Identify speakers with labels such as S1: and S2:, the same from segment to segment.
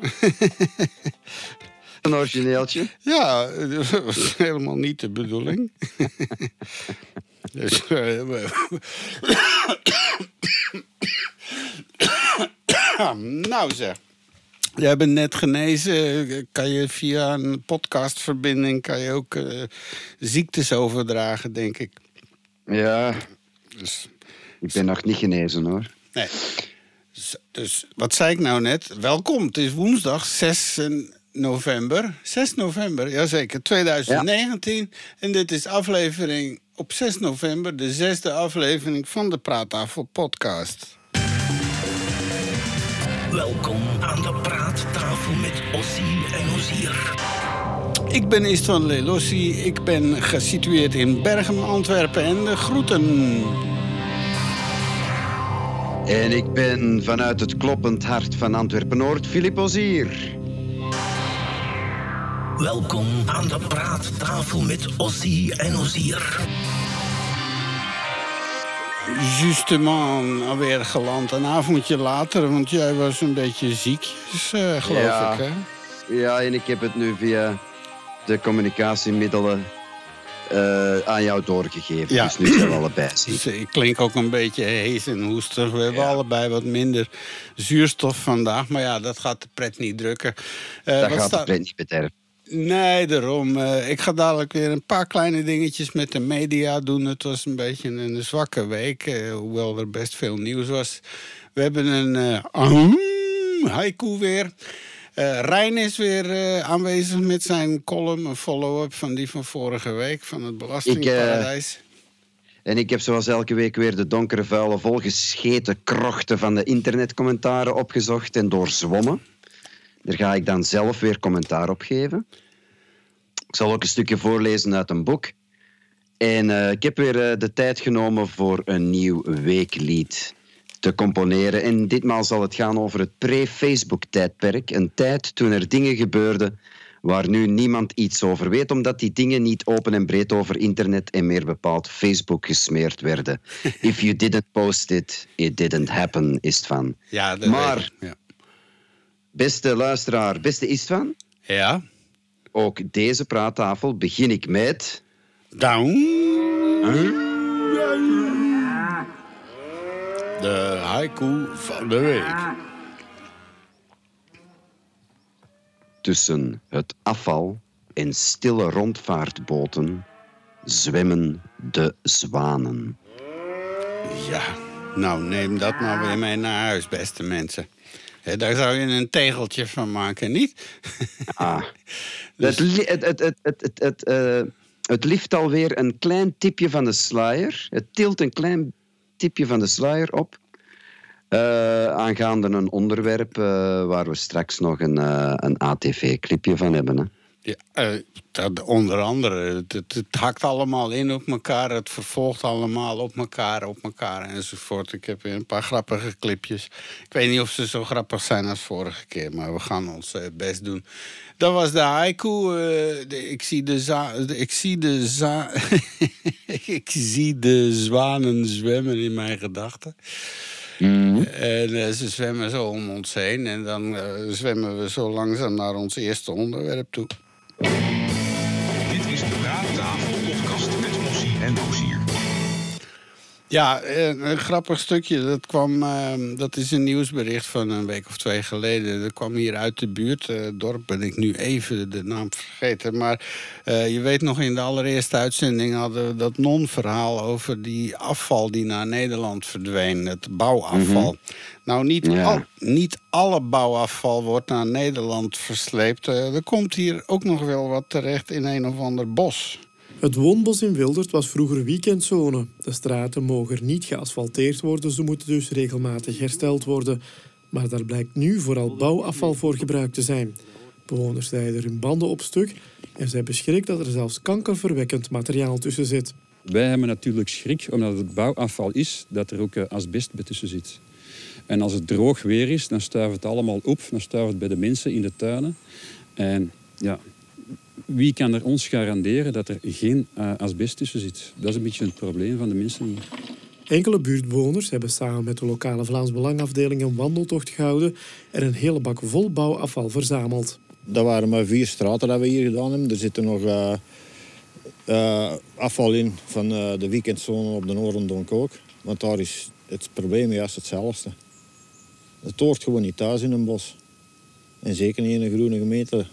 S1: Een origineeltje?
S2: Ja, dat was helemaal niet de bedoeling. dus, uh, nou zeg. Jij bent net genezen. Kan je via een podcastverbinding kan je ook uh, ziektes overdragen, denk ik.
S1: Ja. Dus, ik ben nog niet genezen hoor.
S2: Nee. Dus, dus, wat zei ik nou net? Welkom, het is woensdag 6 november. 6 november, jazeker, 2019. En dit is aflevering op 6 november, de zesde aflevering van de Praattafel podcast.
S3: Welkom aan de praattafel met Ossie en Ozier.
S2: Ik ben Istvan Lelossi. Ik ben gesitueerd in Bergen, Antwerpen en de groeten.
S1: En ik ben vanuit het kloppend hart van Antwerpen-Noord, Filip Ozier.
S3: Welkom aan de praattafel met Ossie en Ozier.
S2: Justement alweer geland. Een avondje later, want jij was een beetje ziekjes, uh, geloof
S1: ja.
S2: ik. Hè?
S1: Ja, en ik heb het nu via de communicatiemiddelen uh, aan jou doorgegeven.
S2: Ja.
S1: Dus nu zijn we allebei
S2: ik klink ook een beetje hees en hoestig. We hebben allebei wat minder zuurstof vandaag. Maar ja, dat gaat de pret niet drukken. Eh,
S1: Dat gaat de pret niet bederven.
S2: Nee, daarom. Eh, ik ga dadelijk weer een paar kleine dingetjes met de media doen. Het was een beetje een, een zwakke week, eh, hoewel er best veel nieuws was. We hebben een eh, ahem, haiku weer. Eh Rijn is weer eh, aanwezig met zijn column, een follow-up van die van vorige week, van het Belastingparadijs.
S1: En ik heb zoals elke week weer de donkere, vuile, volgescheten krochten van de internetcommentaren opgezocht en doorzwommen. Daar ga ik dan zelf weer commentaar op geven. Ik zal ook een stukje voorlezen uit een boek. En eh, ik heb weer eh, de tijd genomen voor een nieuw weeklied te componeren. En ditmaal zal het gaan over het pre-Facebook-tijdperk. Een tijd toen er dingen gebeurden waar nu niemand iets over weet, omdat die dingen niet open en breed over internet en meer bepaald Facebook gesmeerd werden. If you didn't post it, it didn't happen, is het van.
S2: Ja, dat
S1: Maar-
S2: Ja.
S1: Beste luisteraar, beste Istvan,
S2: ja.
S1: ook deze praattafel begin ik met...
S2: Down. De haiku van de week.
S1: Tussen het afval en stille rondvaartboten zwemmen de zwanen.
S2: Ja, nou neem dat maar weer mee naar huis, beste mensen. Hè, daar zou je een tegeltje van maken, niet?
S1: Ah. Het, li- het, het, het, het, het, het, eh, het lift alweer een klein tipje van de sluier. Het tilt een klein tipje van de sluier op. eh, aangaande een onderwerp eh, waar we straks nog een, eh, een ATV-clipje van hebben. Hè.
S2: Ja, eh, dat onder andere, het, het, het hakt allemaal in op elkaar. Het vervolgt allemaal op elkaar, op elkaar enzovoort. Ik heb weer een paar grappige clipjes. Ik weet niet of ze zo grappig zijn als vorige keer, maar we gaan ons eh, best doen. Dat was de haiku. eh, de- ik zie de za de- ik zie de za ik zie de zwanen zwemmen in mijn gedachten. En eh, ze zwemmen zo om ons heen. En dan zwemmen we zo langzaam naar ons eerste onderwerp toe.
S4: Dit is de Praattafel podcast met Ossie en Ozier.
S2: Ja, een, een grappig stukje. Dat, kwam, eh, dat is een nieuwsbericht van een week of twee geleden. Dat kwam hier uit de buurt. Eh, het dorp ben ik nu even de naam vergeten. Maar eh, je weet nog, in de allereerste uitzending hadden we dat non-verhaal over die afval die naar Nederland verdween. Het bouwafval. Nou, niet,
S1: Ja.
S2: al, niet alle bouwafval wordt naar Nederland versleept. Eh, er komt hier ook nog wel wat terecht in een of ander bos.
S5: Het woonbos in Wildert was vroeger weekendzone. De straten mogen niet geasfalteerd worden, ze moeten dus regelmatig hersteld worden. Maar daar blijkt nu vooral bouwafval voor gebruikt te zijn. Bewoners rijden hun banden op stuk en zijn beschrikt dat er zelfs kankerverwekkend materiaal tussen zit.
S6: Wij hebben natuurlijk schrik, omdat het bouwafval is, dat er ook eh, asbest tussen zit. En als het droog weer is, dan stuift het allemaal op. Dan stuift het bij de mensen in de tuinen. En ja, wie kan er ons garanderen dat er geen eh, asbest tussen zit? Dat is een beetje het probleem van de mensen hier.
S5: Enkele buurtbewoners hebben samen met de lokale Vlaams Belangafdeling een wandeltocht gehouden en een hele bak vol bouwafval verzameld.
S7: Dat waren maar vier straten dat we hier gedaan hebben. Er zitten nog eh, eh, afval in van eh, de weekendzone op de Noorendonk ook. Want daar is het probleem juist hetzelfde. Het hoort gewoon niet thuis in een bos. En zeker niet in een groene gemeente.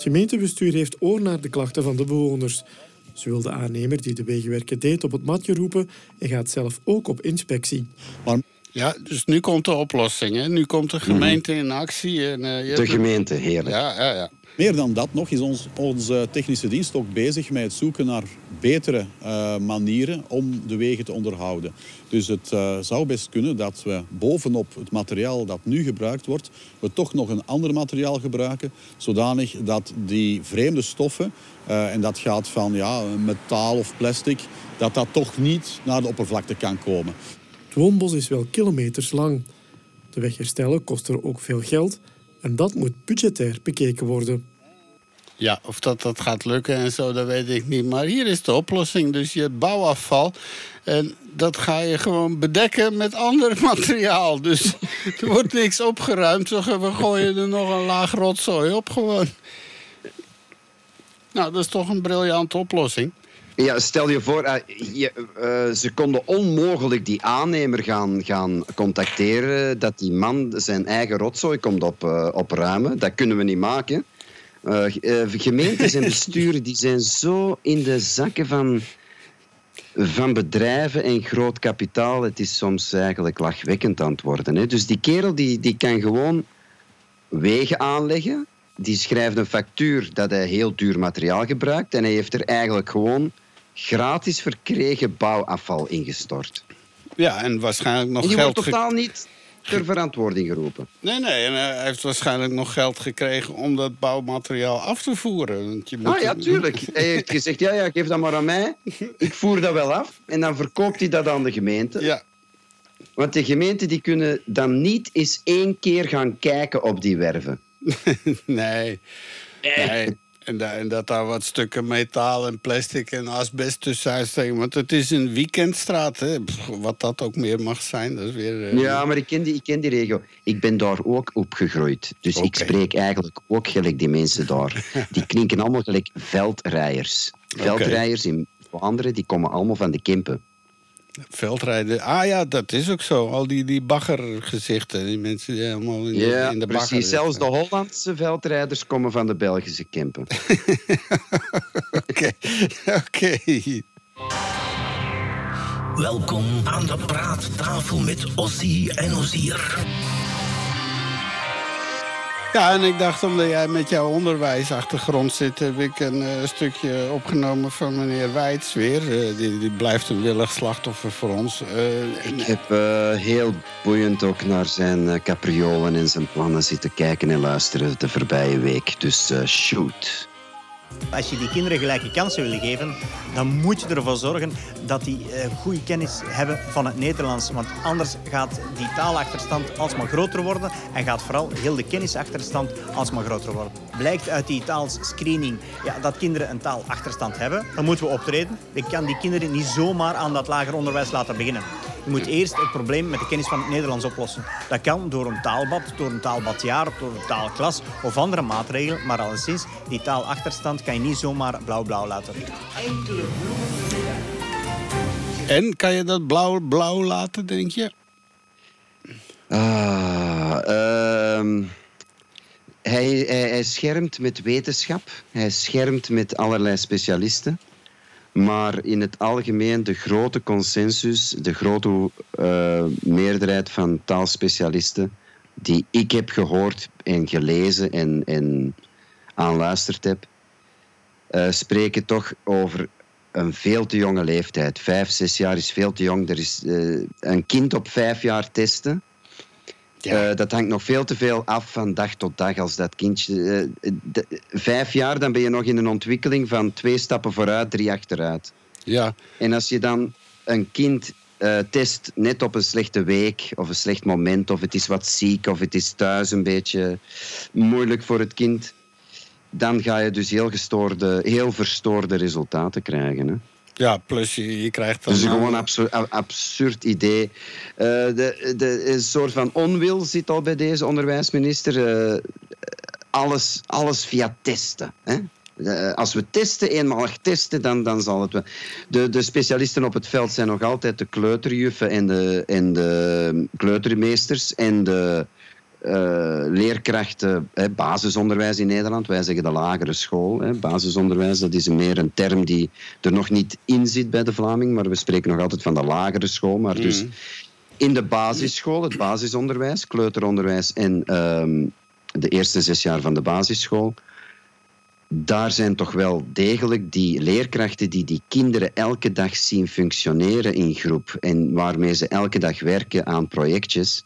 S5: Het gemeentebestuur heeft oor naar de klachten van de bewoners. Ze wil de aannemer die de wegenwerken deed op het matje roepen en gaat zelf ook op inspectie.
S2: Ja, dus nu komt de oplossing. Hè? Nu komt de gemeente in actie. En, eh, je
S1: De gemeente, heerlijk.
S2: Ja, ja, ja.
S8: Meer dan dat nog is ons, onze technische dienst ook bezig met het zoeken naar betere eh, manieren om de wegen te onderhouden. Dus het eh, zou best kunnen dat we bovenop het materiaal dat nu gebruikt wordt, we toch nog een ander materiaal gebruiken, zodanig dat die vreemde stoffen, eh, en dat gaat van ja, metaal of plastic, dat dat toch niet naar de oppervlakte kan komen.
S5: Het woonbos is wel kilometers lang. De weg herstellen kost er ook veel geld en dat moet budgetair bekeken worden.
S2: Ja, of dat, dat gaat lukken en zo, dat weet ik niet. Maar hier is de oplossing. Dus je bouwafval. En dat ga je gewoon bedekken met ander materiaal. Dus er wordt niks opgeruimd. We gooien er nog een laag rotzooi op gewoon. Nou, dat is toch een briljante oplossing.
S1: Ja, stel je voor, eh, je, eh, ze konden onmogelijk die aannemer gaan, gaan contacteren dat die man zijn eigen rotzooi komt op, eh, opruimen. Dat kunnen we niet maken. Eh, eh, gemeentes en besturen die zijn zo in de zakken van, van bedrijven en groot kapitaal. Het is soms eigenlijk lachwekkend aan het worden. Hè? Dus die kerel die, die kan gewoon wegen aanleggen. Die schrijft een factuur dat hij heel duur materiaal gebruikt. En hij heeft er eigenlijk gewoon gratis verkregen bouwafval ingestort.
S2: Ja, en waarschijnlijk nog
S1: En die
S2: geld...
S1: wordt totaal niet ter verantwoording geroepen.
S2: Nee, nee, en hij heeft waarschijnlijk nog geld gekregen om dat bouwmateriaal af te voeren. Want je moet
S1: Ah ja, tuurlijk. Hij heeft gezegd, ja, ja, geef dat maar aan mij. Ik voer dat wel af. En dan verkoopt hij dat aan de gemeente.
S2: Ja,
S1: Want de gemeenten die kunnen dan niet eens één keer gaan kijken op die werven.
S2: nee. nee. En, da- en dat daar wat stukken metaal en plastic en asbest tussen steken. Want het is een weekendstraat, hè. Pff, Wat dat ook meer mag zijn, dat is weer... eh,
S1: Ja, maar ik ken, die, ik ken die regio. Ik ben daar ook opgegroeid. Dus ik spreek eigenlijk ook gelijk die mensen daar. Die klinken allemaal gelijk veldrijers. Veldrijers in Vlaanderen, die komen allemaal van de Kempen.
S2: Veldrijden. Ah ja, dat is ook zo. Al die, die baggergezichten. Die mensen die helemaal in de,
S1: Ja,
S2: in de bagger
S1: precies. Zelfs de. Hollandse veldrijders komen van de Belgische Kempen.
S2: Oké, oké.
S3: Welkom aan de praattafel met Ossie en Ozier.
S2: Ja, en ik dacht, omdat jij met jouw onderwijsachtergrond zit... heb ik een eh, stukje opgenomen van meneer Weits weer. Eh, die, die blijft een willig slachtoffer voor ons. Eh,
S1: Ik heb heel boeiend ook naar zijn capriolen en zijn plannen zitten kijken en luisteren de voorbije week. Dus shoot.
S9: Als je die kinderen gelijke kansen wil geven, dan moet je ervoor zorgen dat die eh, goede kennis hebben van het Nederlands. Want anders gaat die taalachterstand alsmaar groter worden en gaat vooral heel de kennisachterstand alsmaar groter worden. Blijkt uit die taalscreening ja, dat kinderen een taalachterstand hebben, dan moeten we optreden. Je kan die kinderen niet zomaar aan dat lager onderwijs laten beginnen. Je moet eerst het probleem met de kennis van het Nederlands oplossen. Dat kan door een taalbad, door een taalbadjaar, door een taalklas of andere maatregelen. Maar alleszins, die taalachterstand kan je niet zomaar blauw-blauw laten.
S2: en kan je dat blauw, blauw laten, denk je?
S1: Ah, ehm, hij, hij, hij schermt met wetenschap, hij schermt met allerlei specialisten. Maar in het algemeen, de grote consensus, de grote eh, meerderheid van taalspecialisten die ik heb gehoord en gelezen en, en aanluisterd heb, eh, spreken toch over een veel te jonge leeftijd. Vijf, zes jaar is veel te jong. Er is eh, een kind op vijf jaar testen.
S2: Ja.
S1: Eh, dat hangt nog veel te veel af van dag tot dag. Als dat kindje. eh, de- vijf jaar, dan ben je nog in een ontwikkeling van twee stappen vooruit, drie achteruit.
S2: Ja,
S1: En als je dan een kind eh, test net op een slechte week of een slecht moment, of het is wat ziek, of het is thuis een beetje moeilijk voor het kind, dan ga je dus heel, gestoorde, heel verstoorde resultaten krijgen. Hè?
S2: Ja, plus je, je krijgt dan...
S1: Dus
S2: nou-
S1: gewoon een absur- absurd idee. Eh, de, de, een soort van onwil zit al bij deze onderwijsminister. Eh, alles, alles via testen. Hè? Eh, als we testen, eenmalig testen, dan, dan zal het wel. De, de specialisten op het veld zijn nog altijd de kleuterjuffen en de, en de kleutermeesters en de eh, leerkrachten, hè, basisonderwijs in Nederland. Wij zeggen de lagere school. Hè. Basisonderwijs, dat is meer een term die er nog niet in zit bij de Vlaming, maar we spreken nog altijd van de lagere school. Maar dus in de basisschool, het basisonderwijs, kleuteronderwijs en ehm, de eerste zes jaar van de basisschool, daar zijn toch wel degelijk die leerkrachten die die kinderen elke dag zien functioneren in groep en waarmee ze elke dag werken aan projectjes.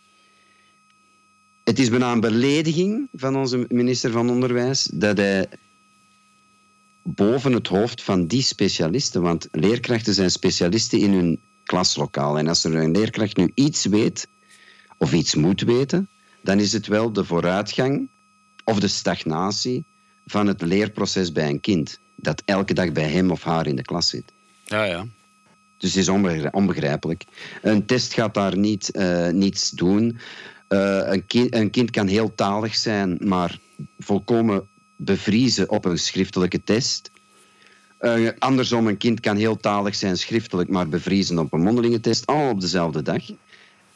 S1: Het is bijna een belediging van onze minister van Onderwijs dat hij boven het hoofd van die specialisten, want leerkrachten zijn specialisten in hun klaslokaal. En als er een leerkracht nu iets weet, of iets moet weten, dan is het wel de vooruitgang of de stagnatie van het leerproces bij een kind. Dat elke dag bij hem of haar in de klas zit.
S2: Ja, ja.
S1: Dus het is onbegri- onbegrijpelijk. Een test gaat daar niet, eh, niets doen. Eh, een, kind, een kind kan heel talig zijn, maar volkomen bevriezen op een schriftelijke test. Eh, andersom, een kind kan heel talig zijn schriftelijk, maar bevriezen op een mondelinge test. Allemaal op dezelfde dag.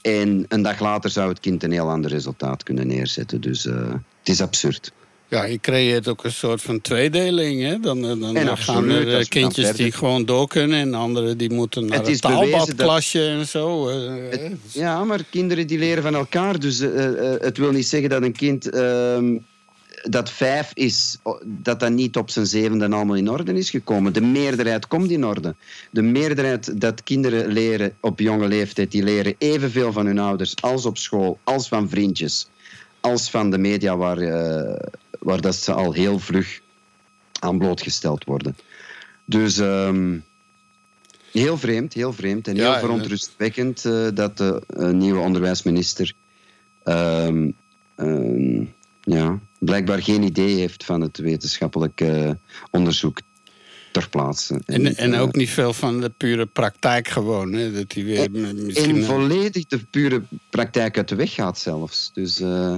S1: En een dag later zou het kind een heel ander resultaat kunnen neerzetten. Dus eh, het is absurd.
S2: Ja, je creëert ook een soort van tweedeling. Hè? Dan, dan, dan gaan
S1: absoluut,
S2: er eh, kindjes die gewoon door kunnen... en anderen die moeten naar
S1: Het
S2: het,
S1: bewezen dat-
S2: taalbadklasje en zo. eh,
S1: Het- ja, maar kinderen die leren van elkaar. Dus eh, eh, het wil niet zeggen dat een kind ehm, dat vijf is, dat dat niet op zijn zevende allemaal in orde is gekomen. De meerderheid komt in orde. De meerderheid dat kinderen leren op jonge leeftijd, die leren evenveel van hun ouders als op school, als van vriendjes, als van de media waar, eh, waar dat ze al heel vlug aan blootgesteld worden. Dus ehm, heel vreemd, heel vreemd en heel
S2: en-
S1: verontrustwekkend eh, dat de eh, nieuwe onderwijsminister ehm, ehm, ja, blijkbaar geen idee heeft van het wetenschappelijk eh, onderzoek ter plaatse.
S2: en, en
S1: eh,
S2: ook niet veel van de pure praktijk gewoon. Hè? Dat die weer misschien...
S1: en volledig de pure praktijk uit de weg gaat zelfs. Dus eh,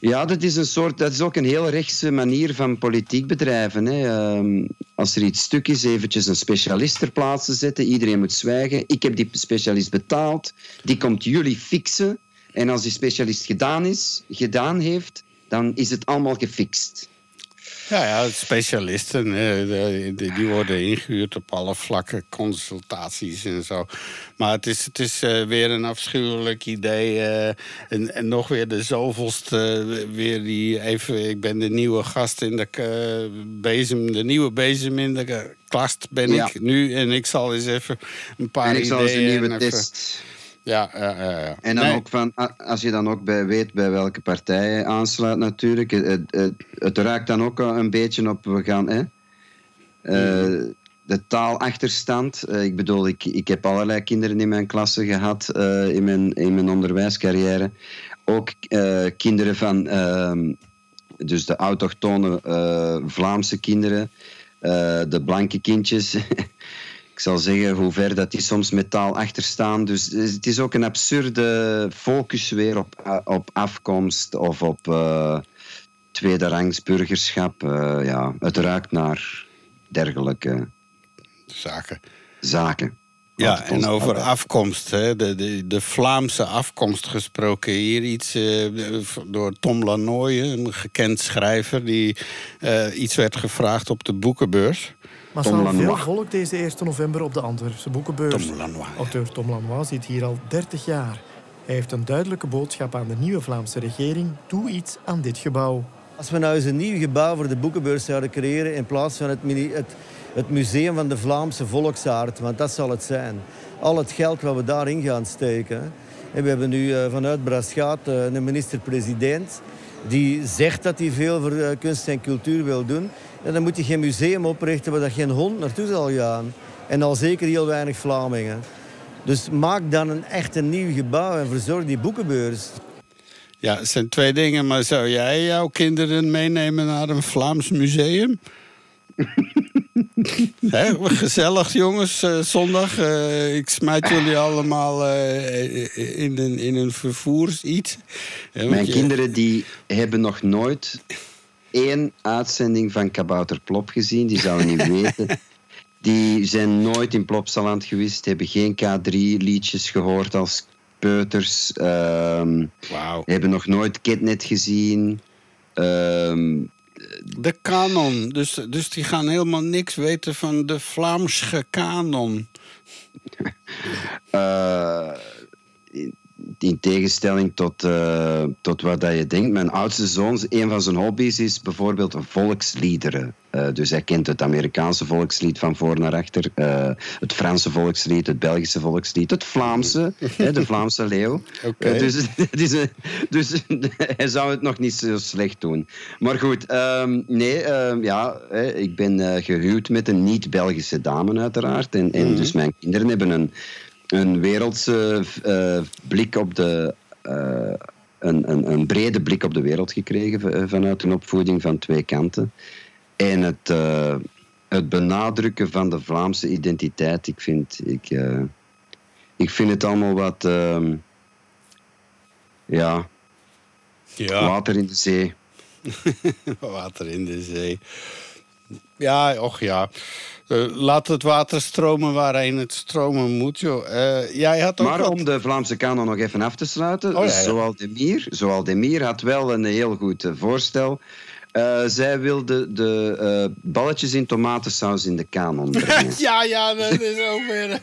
S1: ja, dat is een soort, dat is ook een heel rechtse manier van politiek bedrijven. Hè. Ehm, als er iets stuk is, eventjes een specialist ter plaatse zetten. Iedereen moet zwijgen. Ik heb die specialist betaald. Die komt jullie fixen. En als die specialist gedaan is, gedaan heeft, dan is het allemaal gefixt.
S2: Ja, ja, specialisten, eh, die, worden ingehuurd op alle vlakken, consultaties en zo. Maar het is, het is eh, weer een afschuwelijk idee. eh, en, en nog weer de zoveelste, weer die even... Ik ben de nieuwe gast in de bezem, de nieuwe bezem in de klas ben
S1: Ja.
S2: ik nu. En ik zal eens even een paar
S1: en ik zal eens een
S2: ideeën
S1: nieuwe
S2: even-
S1: test.
S2: Ja, ja, ja, ja.
S1: En dan
S2: Nee,
S1: ook van, als je dan ook bij weet bij welke partij je aansluit natuurlijk. Het, het, het, raakt dan ook een beetje op, we gaan... Hè, eh, de taalachterstand. Eh, ik bedoel, ik, ik heb allerlei kinderen in mijn klasse gehad eh, in, mijn, in mijn onderwijscarrière. Ook kinderen van... ehm, dus de autochtone Vlaamse kinderen. de blanke kindjes. ik zal zeggen hoe ver dat die soms met taal achterstaan. Dus het is ook een absurde focus weer op, op afkomst of op eh tweederangs burgerschap. Eh, ja, het ruikt naar dergelijke
S2: zaken.
S1: zaken.
S2: Ja, en over afkomst, hè, de, de, de Vlaamse afkomst gesproken. Hier iets eh, door Tom Lanoye, een gekend schrijver, die eh, iets werd gevraagd op de boekenbeurs.
S5: Massaal veel volk deze 1 november op de Antwerpse boekenbeurs.
S2: Tom Lanois.
S5: Auteur Tom Lanois zit hier al 30 jaar. Hij heeft een duidelijke boodschap aan de nieuwe Vlaamse regering. Doe iets aan dit gebouw.
S10: Als we nou eens een nieuw gebouw voor de boekenbeurs zouden creëren... in plaats van het, mini- het, het museum van de Vlaamse volksaard, want dat zal het zijn. Al het geld wat we daarin gaan steken. En we hebben nu eh, vanuit Braschaat eh, een minister-president... die zegt dat hij veel voor eh, kunst en cultuur wil doen. En dan moet je geen museum oprichten waar dat geen hond naartoe zal gaan. En al zeker heel weinig Vlamingen. Dus maak dan een echt een nieuw gebouw en verzorg die boekenbeurs.
S2: Ja, het zijn twee dingen, maar zou jij jouw kinderen meenemen naar een Vlaams museum? Gezellig, jongens. eh, zondag. Eh, ik smijt jullie allemaal eh, in, een, in een vervoers iets.
S1: Mijn
S2: je-
S1: kinderen die hebben nog nooit één uitzending van Kabouter Plop gezien. Die zouden niet weten. Die zijn nooit in Plopsaland geweest. Hebben geen K3-liedjes gehoord als peuters. ehm,
S2: Wauw.
S1: hebben nog nooit Kidnet gezien. Ehm,
S2: De kanon. Dus, dus die gaan helemaal niks weten van de Vlaamse kanon.
S1: Eh, in, in tegenstelling tot, eh, tot wat dat je denkt. Mijn oudste zoon, een van zijn hobby's is bijvoorbeeld volksliederen. Eh, dus hij kent het Amerikaanse volkslied van voor naar achter, eh, het Franse volkslied, het Belgische volkslied, het Vlaamse, hè, de Vlaamse leeuw. Dus, een- dus hij zou het nog niet zo slecht doen. Maar goed, ehm, nee, ehm, ja, hè, ik ben eh, gehuwd met een niet-Belgische dame uiteraard. En, en dus mijn kinderen hebben een, een wereldse eh, blik op de... eh, een, een, een brede blik op de wereld gekregen eh, vanuit een opvoeding van twee kanten. En het, het benadrukken van de Vlaamse identiteit, ik vind, ik, ik vind het allemaal wat... ja,
S2: Ja.
S1: water in de zee.
S2: Water in de zee. Ja, och ja. Eh, laat het water stromen waarheen het stromen moet, joh. Eh, jij had ook
S1: Maar
S2: wat-
S1: om de Vlaamse kanon nog even af te sluiten.
S2: Oh, ja, ja.
S1: Zoaldemir, Zoaldemir had wel een heel goed eh, voorstel. Eh, zij wilde de eh, balletjes in tomatensaus in de kanon brengen.
S2: Ja, ja, dat is ook weer...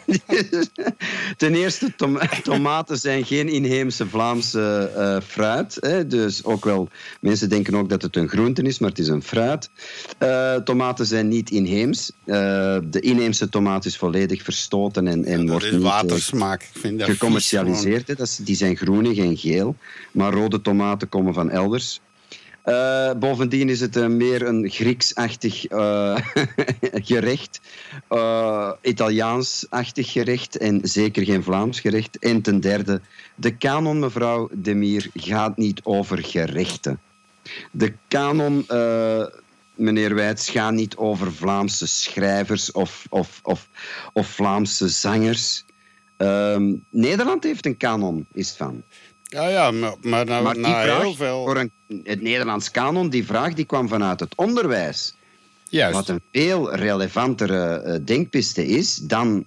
S1: Ten eerste, tom- tomaten zijn geen inheemse Vlaamse eh, fruit. Hè? Dus ook wel, mensen denken ook dat het een groente is, maar het is een fruit. Eh, tomaten zijn niet inheems. Eh, de inheemse tomaat is volledig verstoten en, en
S2: Dat
S1: wordt
S2: is
S1: niet,
S2: watersmaak. Ik vind dat vies,
S1: gecommercialiseerd. hè. Dat is, die zijn groenig en geel. Maar rode tomaten komen van elders. Eh, bovendien is het eh, meer een Grieks-achtig eh, gerecht. Italiaans-achtig gerecht en zeker geen Vlaams gerecht. En ten derde, de kanon, mevrouw Demir, gaat niet over gerechten. De kanon, meneer Wijts, gaat niet over Vlaamse schrijvers of, of, of, of Vlaamse zangers. Ehm, Nederland heeft een kanon, is van.
S2: Ja, ja, maar, maar, nou,
S1: Maar vraag
S2: heel veel...
S1: voor een, het Nederlands kanon, die vraag die kwam vanuit het onderwijs.
S2: Juist.
S1: Wat een veel relevantere eh, denkpiste is dan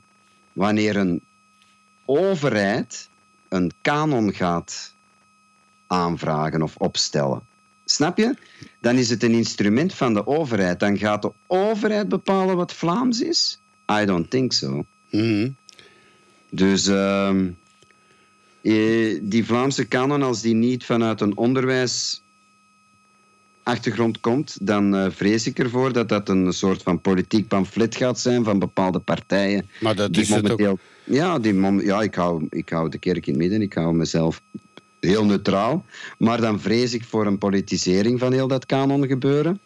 S1: wanneer een overheid een kanon gaat aanvragen of opstellen. Snap je? Dan is het een instrument van de overheid. Dan gaat de overheid bepalen wat Vlaams is? I don't think so.
S2: Mhm.
S1: Dus ehm, eh, die Vlaamse kanon, als die niet vanuit een onderwijsachtergrond komt, dan eh, vrees ik ervoor dat dat een soort van politiek pamflet gaat zijn van bepaalde partijen.
S2: Maar dat
S1: die
S2: is het ook.
S1: Ja, die mom, ja ik, hou, ik hou de kerk in het midden, ik hou mezelf heel neutraal. Maar dan vrees ik voor een politisering van heel dat kanon gebeuren.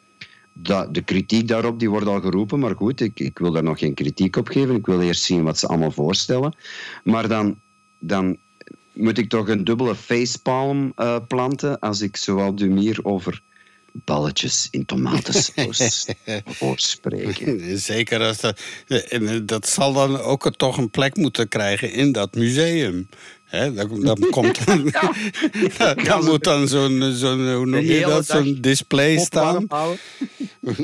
S1: Dat, de kritiek daarop die wordt al geroepen, maar goed, ik, ik wil daar nog geen kritiek op geven. Ik wil eerst zien wat ze allemaal voorstellen. Maar dan, dan moet ik toch een dubbele facepalm eh, planten als ik zoal Dumier over balletjes in tomatensaus hoor spreken.
S2: Zeker als dat... Eh, dat zal dan ook toch een plek moeten krijgen in dat museum. Hè, dan, dan komt dan, dan moet dan zo'n, zo'n hoe noem je dat, zo'n display staan.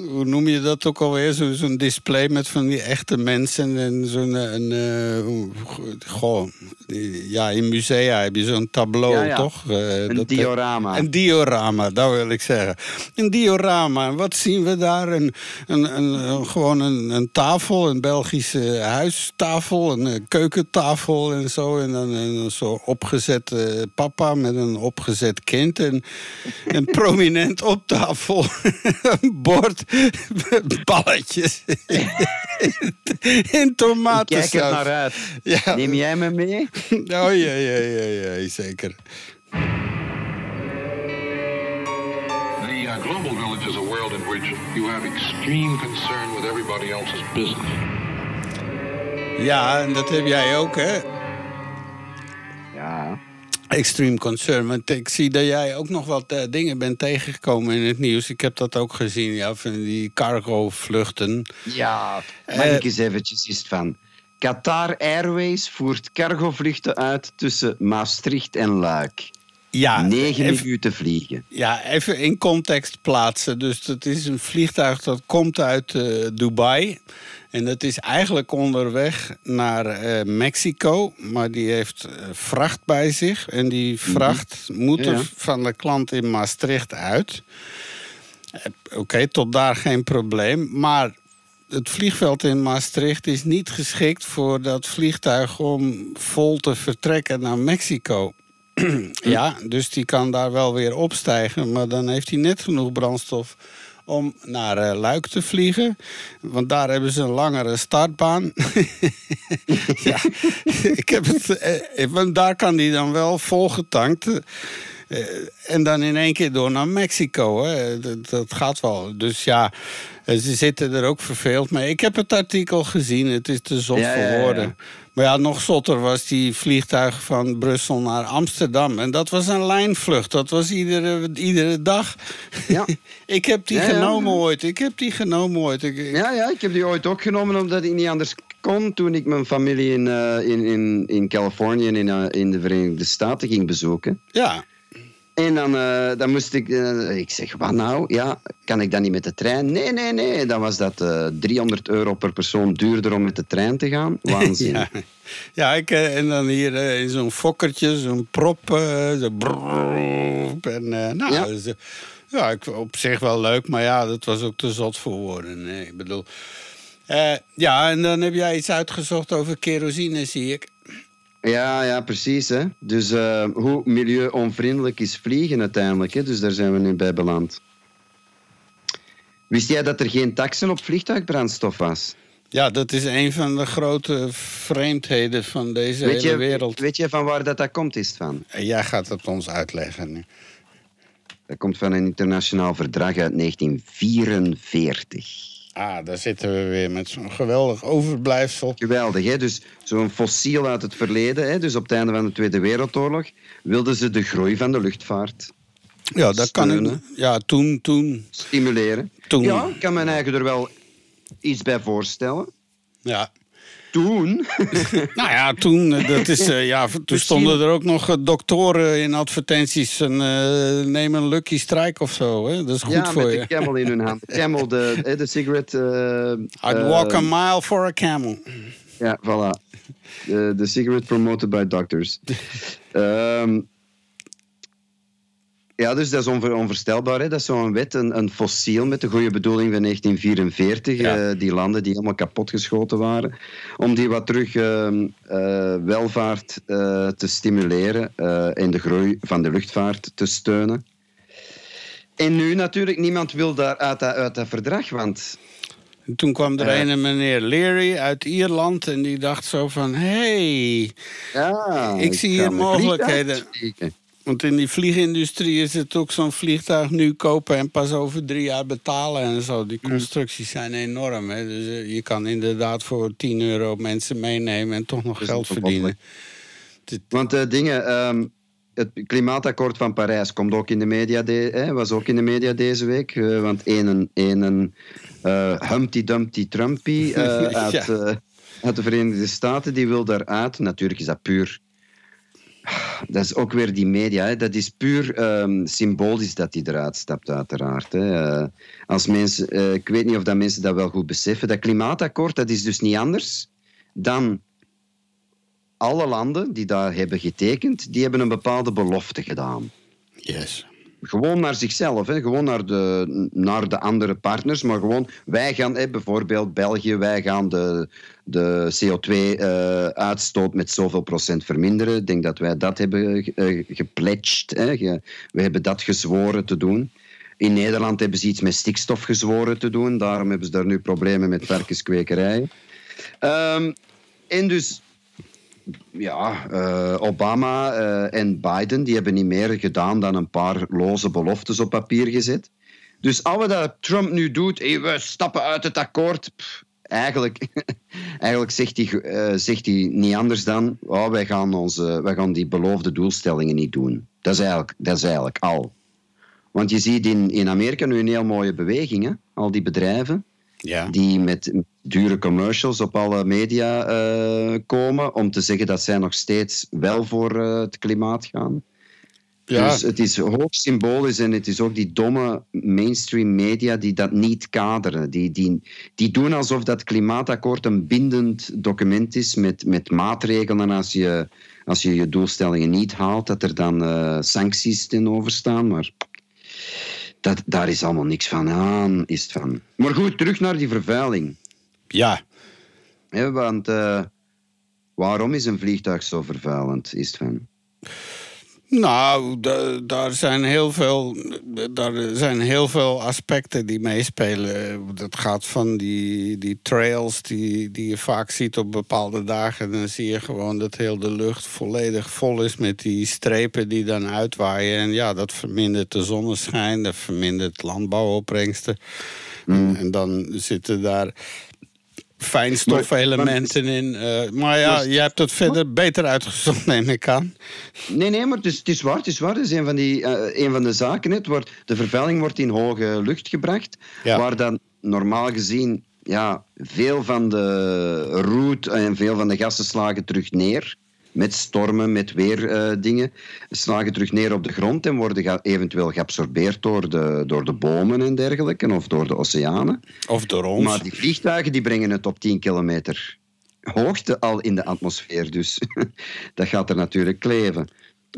S2: Hoe noem je dat ook alweer? Zo, zo'n display met van die echte mensen en zo'n... eh, Een, hoe- goh, ja, in musea heb je zo'n tableau,
S1: Ja, ja.
S2: toch? Eh,
S1: Een
S2: dat-
S1: diorama.
S2: Een diorama, dat wil ik zeggen. Een diorama. En Wat zien we daar? Een, een, een, gewoon een, een tafel, een Belgische huistafel, een keukentafel en zo. En dan een zo opgezet eh, papa met een opgezet kind. En een prominent op tafel. een bord balletjes. in tomatensaus.
S1: Kijk er naar uit.
S2: Ja.
S1: Neem jij me mee?
S2: Oh ja, ja, ja, ja, zeker.
S11: The uh, global village is a world in which you have extreme concern with everybody else's business.
S2: Ja, en dat heb jij ook, hè?
S1: Ja.
S2: Extreme concern. Want ik zie dat jij ook nog wat eh, dingen bent tegengekomen in het nieuws. Ik heb dat ook gezien, ja, van die cargo-vluchten.
S1: Ja, mag
S2: Eh,
S1: ik eens eventjes iets van. Qatar Airways voert cargovluchten uit tussen Maastricht en Luik.
S2: Ja,
S1: Negen
S2: even-
S1: minuten vliegen.
S2: Ja, even in context plaatsen. Dus dat is een vliegtuig dat komt uit eh, Dubai. En dat is eigenlijk onderweg naar eh, Mexico. Maar die heeft eh, vracht bij zich. En die vracht moet
S1: Mhm. Ja,
S2: er van de klant in Maastricht uit. Oké, tot daar geen probleem. Maar het vliegveld in Maastricht is niet geschikt voor dat vliegtuig om vol te vertrekken naar Mexico. ja, dus die kan daar wel weer opstijgen, maar dan heeft hij net genoeg brandstof om naar eh, Luik te vliegen. Want daar hebben ze een langere startbaan. ja, ik heb het, eh, want daar kan die dan wel volgetankt. Eh, en dan in één keer door naar Mexico. Hè. Dat, dat gaat wel. Dus ja, eh, ze zitten er ook verveeld mee. Ik heb het artikel gezien. Het is te zot
S1: Ja,
S2: voor
S1: ja, ja.
S2: woorden. Maar ja, nog zotter was die vliegtuig van Brussel naar Amsterdam. En dat was een lijnvlucht. Dat was iedere, iedere dag.
S1: Ja.
S2: ik heb die genomen ooit. Ik heb die genomen ooit. Ik, ik-
S1: Ja, ja, ik heb die ooit ook genomen omdat ik niet anders kon toen ik mijn familie in, eh, in, in, in Californië en in, in de Verenigde Staten ging bezoeken.
S2: ja.
S1: En dan, eh, dan moest ik... eh, ik zeg, wat nou? Ja, kan ik dan niet met de trein? Nee, nee, nee. Dan was dat eh 300 euro per persoon duurder om met de trein te gaan. Waanzin.
S2: Ja, ja ik, eh, en dan hier eh, in zo'n fokkertje, zo'n prop. eh, zo en, eh, nou,
S1: Ja.
S2: dus, eh, ja, ik, op zich wel leuk, maar ja, dat was ook te zot voor woorden. Nee, ik bedoel. eh, ja, en dan heb jij iets uitgezocht over kerosine, zie ik.
S1: Ja, ja, precies. Hè. Dus eh, hoe milieuonvriendelijk is vliegen uiteindelijk? Hè? Dus daar zijn we nu bij beland. Wist jij dat er geen taxen op vliegtuigbrandstof was?
S2: Ja, dat is een van de grote vreemdheden van deze
S1: Weet
S2: hele
S1: je,
S2: wereld.
S1: weet je van waar dat, dat komt, is het van?
S2: En Jij gaat het ons uitleggen nu.
S1: Dat komt van een internationaal verdrag uit 1944.
S2: Ah, daar zitten we weer met zo'n geweldig overblijfsel.
S1: Geweldig, hè? Dus zo'n fossiel uit het verleden, hè? dus op het einde van de Tweede Wereldoorlog, wilden ze de groei van de luchtvaart
S2: Ja, dat kan ik. Ja, toen, toen.
S1: stimuleren.
S2: Toen.
S1: Ja, ik kan mijn eigen er wel iets bij voorstellen.
S2: Ja.
S1: Toen,
S2: Nou ja, toen, eh, dat is, eh, ja, toen stonden er ook nog eh, doktoren in advertenties. En, eh, neem een Lucky Strike of zo. Hè? Dat is goed
S1: ja,
S2: voor
S1: met
S2: je.
S1: de camel in hun hand. Camel, de, hè, de cigarette...
S2: I'd walk a mile for a camel.
S1: Ja, voilà. De, de cigarette promoted by doctors. Ehm, ja, dus dat is onver- onvoorstelbaar. Hè? Dat is zo'n wet, een, een fossiel met de goede bedoeling van 1944.
S2: Ja.
S1: eh, die landen die helemaal kapotgeschoten waren. Om die wat terug ehm, eh, welvaart eh, te stimuleren en de groei van de luchtvaart te steunen. En nu natuurlijk, niemand wil daar uit dat, uit dat verdrag, want
S2: En toen kwam er een meneer Leary uit Ierland. En die dacht zo van, hey,
S1: ja,
S2: Ik zie hier mogelijkheden. Want in die vliegindustrie is het ook zo'n vliegtuig nu kopen en pas over drie jaar betalen en zo. Die constructies zijn enorm. Hè? Dus eh, je kan inderdaad voor 10 euro mensen meenemen en toch nog geld verdienen.
S1: Want eh, dingen, ehm, het klimaatakkoord van Parijs komt ook in de media, de, hè, was ook in de media deze week. eh, want een, een Humpty Dumpty Trumpy uit,
S2: Ja.
S1: uit de Verenigde Staten, die wil daaruit. Natuurlijk is dat puur. Dat is ook weer die media. Hè. Dat is puur ehm, symbolisch dat die eruit stapt, uiteraard. Hè. Eh, als mensen, eh, ik weet niet of dat mensen dat wel goed beseffen. Dat klimaatakkoord dat is dus niet anders dan alle landen die daar hebben getekend, die hebben een bepaalde belofte gedaan.
S2: Yes.
S1: Gewoon naar zichzelf, hè? gewoon naar de, naar de andere partners, maar gewoon, wij gaan, hè, bijvoorbeeld België, wij gaan de, de CO2-uitstoot met zoveel procent verminderen. Ik denk dat wij dat hebben eh, gepledged, hè? We hebben dat gezworen te doen. In Nederland hebben ze iets met stikstof gezworen te doen, daarom hebben ze daar nu problemen met varkenskwekerijen. Ehm, en dus ja, eh, Obama eh, en Biden die hebben niet meer gedaan dan een paar loze beloftes op papier gezet. Dus al wat Trump nu doet, hey, we stappen uit het akkoord. pff, eigenlijk, eigenlijk zegt, hij, eh, zegt hij niet anders dan: oh, wij, gaan onze, wij gaan die beloofde doelstellingen niet doen. Dat is eigenlijk, dat is eigenlijk al. Want je ziet in, in Amerika nu een heel mooie beweging, hè? al die bedrijven
S2: Ja.
S1: die met dure commercials op alle media eh, komen om te zeggen dat zij nog steeds wel voor eh, het klimaat gaan.
S2: Ja.
S1: Dus het is hoog symbolisch en het is ook die domme mainstream media die dat niet kaderen. Die, die, die doen alsof dat klimaatakkoord een bindend document is met, met maatregelen als je, als je je doelstellingen niet haalt, dat er dan eh, sancties tegenover staan. Maar dat, daar is allemaal niks van aan, is het van. Maar goed, terug naar die vervuiling.
S2: Ja.
S1: Hè, want eh, waarom is een vliegtuig zo vervuilend, is van?
S2: Nou, da- daar zijn, heel veel, daar zijn heel veel aspecten die meespelen. Dat gaat van die, die trails die, die je vaak ziet op bepaalde dagen. Dan zie je gewoon dat heel de lucht volledig vol is met die strepen die dan uitwaaien. En ja, dat vermindert de zonneschijn, dat vermindert landbouwopbrengsten. En, en dan zitten daar fijnstofelementen in. eh, maar ja, je hebt het verder beter uitgezocht, neem ik aan.
S1: Nee, nee, maar het is, het is waar. Het is waar. Dat is een van, die, eh, een van de zaken. Het wordt, de vervuiling wordt in hoge lucht gebracht.
S2: Ja.
S1: Waar dan normaal gezien ja, veel van de roet en veel van de gassen slagen terug neer. Met stormen, met weerdingen. slagen terug neer op de grond en worden eventueel geabsorbeerd door de, door de bomen en dergelijke. Of door de oceanen.
S2: Of door ons.
S1: Maar die vliegtuigen die brengen het op 10 kilometer hoogte al in de atmosfeer. Dus dat gaat er natuurlijk kleven.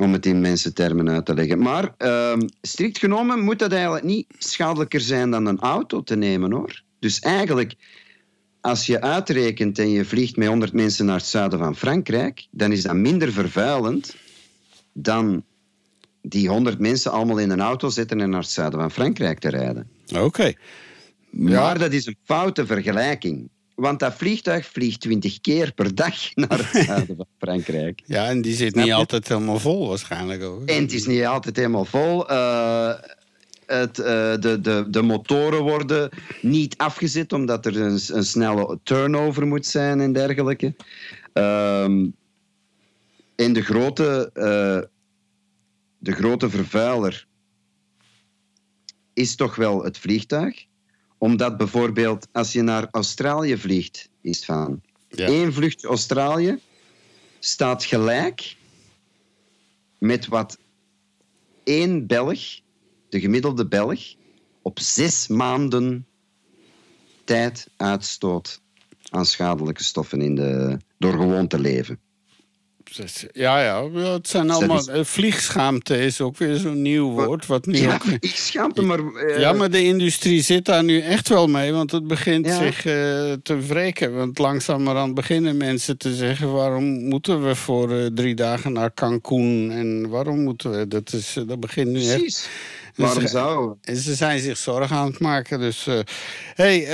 S1: Om het in mensentermen uit te leggen. Maar ehm, strikt genomen moet dat eigenlijk niet schadelijker zijn dan een auto te nemen hoor. Dus eigenlijk, als je uitrekent en je vliegt met 100 mensen naar het zuiden van Frankrijk, dan is dat minder vervuilend dan die 100 mensen allemaal in een auto zetten en naar het zuiden van Frankrijk te rijden.
S2: Oké.
S1: Maar dat is een foute vergelijking. Want dat vliegtuig vliegt 20 keer per dag naar het zuiden van Frankrijk.
S2: Ja, en die zit niet altijd helemaal vol waarschijnlijk ook.
S1: En het is niet altijd helemaal vol. Eh, het, eh, de, de, de motoren worden niet afgezet omdat er een, een snelle turnover moet zijn en dergelijke. Ehm, en de grote, eh, de grote vervuiler is toch wel het vliegtuig. Omdat bijvoorbeeld als je naar Australië vliegt, is van
S2: Ja.
S1: één vlucht Australië staat gelijk met wat één Belg, de gemiddelde Belg, op zes maanden tijd uitstoot aan schadelijke stoffen in de, door gewoon te leven.
S2: Ja, ja, het zijn allemaal...
S1: is-
S2: eh, Vliegschaamte is ook weer zo'n nieuw woord. Wat nu
S1: Ja,
S2: ook...
S1: ik schaamte, maar... eh,
S2: Ja, maar de industrie zit daar nu echt wel mee, want het begint
S1: Ja.
S2: zich eh, te wreken. Want langzamerhand beginnen mensen te zeggen: waarom moeten we voor drie dagen naar Cancún? En waarom moeten we? Dat, is, dat begint nu echt.
S1: Waarom
S2: ze-
S1: zou...
S2: Ze zijn zich zorgen aan het maken. Dus eh hey, eh,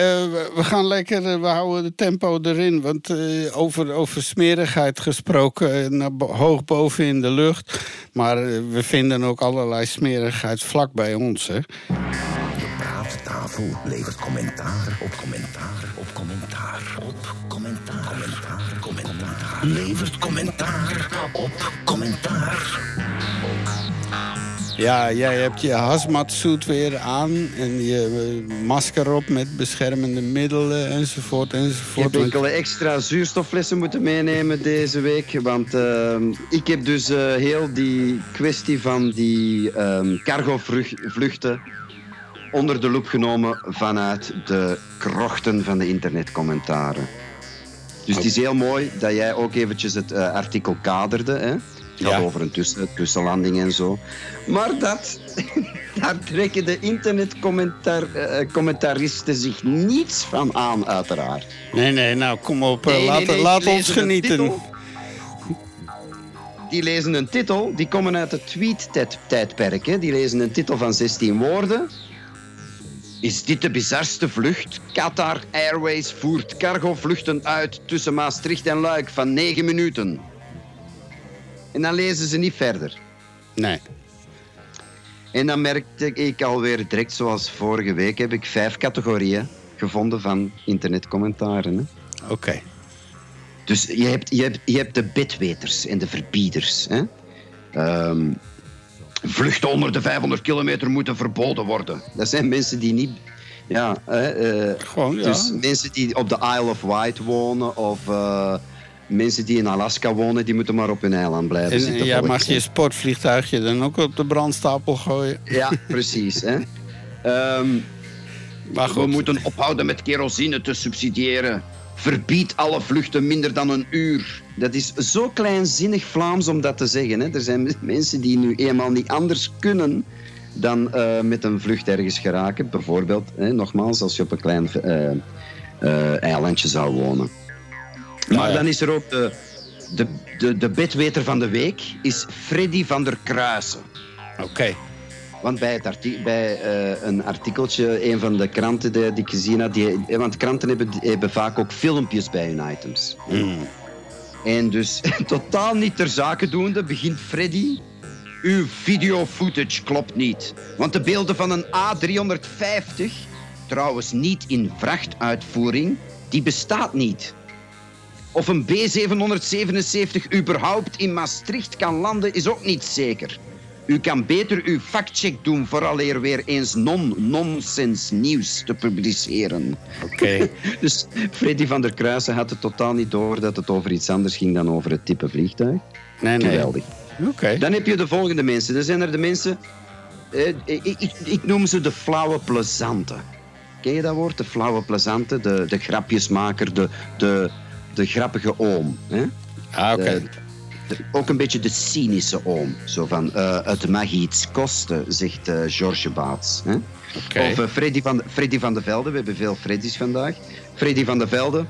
S2: we, gaan lekker, eh, we houden de tempo erin. Want eh, over, over smerigheid gesproken, naar bo- hoog boven in de lucht. Maar we vinden ook allerlei smerigheid vlak bij ons. Hè?
S3: De praattafel levert commentaar op commentaar op commentaar op commentaar. Commentaar, commentaar. Levert commentaar op commentaar.
S2: Ja, jij hebt je hazmat-suit weer aan en je eh, masker op met beschermende middelen enzovoort
S1: Ik
S2: enzovoort.
S1: heb enkele extra zuurstofflessen moeten meenemen deze week. Want ehm, ik heb dus eh, heel die kwestie van die ehm cargo-vluchten onder de loep genomen vanuit de krochten van de internetcommentaren. Dus het is heel mooi dat jij ook eventjes het eh, artikel kaderde. Hè? Het gaat
S2: Ja.
S1: over een tussen, tussenlanding en zo. Maar dat, daar trekken de internetcommentaristen zich niets van aan, uiteraard.
S2: Nee, nee, nou kom op, eh,
S1: Nee,
S2: laat,
S1: nee,
S2: laat ons genieten.
S1: Die lezen een titel, die komen uit het tweet-tijdperk. hè. Die lezen een titel van 16 woorden. Is dit de bizarste vlucht? Qatar Airways voert cargovluchten uit tussen Maastricht en Luik van 9 minuten. En dan lezen ze niet verder.
S2: Nee.
S1: En dan merkte ik alweer direct, zoals vorige week, heb ik vijf categorieën gevonden van internetcommentaren.
S2: Oké.
S1: Dus je hebt, je, hebt, je hebt de bedweters en de verbieders. Hè? Ehm, vluchten onder de 500 kilometer moeten verboden worden. Dat zijn mensen die niet. Ja, hè, eh,
S2: Gewoon, ja.
S1: Dus mensen die op de Isle of Wight wonen of eh, mensen die in Alaska wonen, die moeten maar op hun eiland blijven
S2: En,
S1: zitten. volgens
S2: mag je sportvliegtuigje dan ook op de brandstapel gooien.
S1: Ja, precies. Hè. Ehm,
S2: Maar
S1: we moeten ophouden met kerosine te subsidiëren. Verbied alle vluchten minder dan een uur. Dat is zo kleinzinnig Vlaams om dat te zeggen. Hè. Er zijn mensen die nu eenmaal niet anders kunnen dan eh, met een vlucht ergens geraken. Bijvoorbeeld, hè, nogmaals, als je op een klein eh, eh, eilandje zou wonen. Maar
S2: ja.
S1: dan is er ook de, de, de, de bedweter van de week, is Freddy van der Kruisen.
S2: Oké.
S1: Want bij, het arti- bij eh, een artikeltje, een van de kranten die, die ik gezien had, die, eh, want kranten hebben, hebben vaak ook filmpjes bij hun items. En dus totaal niet ter zake doende begint Freddy. Uw video footage klopt niet. Want de beelden van een A350, trouwens niet in vrachtuitvoering, die bestaat niet. Of een B777 überhaupt in Maastricht kan landen, is ook niet zeker. U kan beter uw factcheck doen vooraleer weer eens non-nonsens nieuws te publiceren.
S2: Oké.
S1: Dus Freddy van der Kruisen had het totaal niet door dat het over iets anders ging dan over het type vliegtuig.
S2: Nee, nee.
S1: Geweldig.
S2: Oké.
S1: Dan heb je de volgende mensen. Dan zijn er de mensen... eh, ik, ik, ik noem ze de flauwe plezanten. Ken je dat woord? De flauwe plezante, de, de grapjesmaker, de, de, de grappige oom. Hè?
S2: Ah, oké.
S1: Ook een beetje de cynische oom. Zo van, eh, het mag iets kosten, zegt eh George Baats. Hè? Of eh, Freddy, van, Freddy van de Velde, we hebben veel Freddy's vandaag. Freddy van de Velde,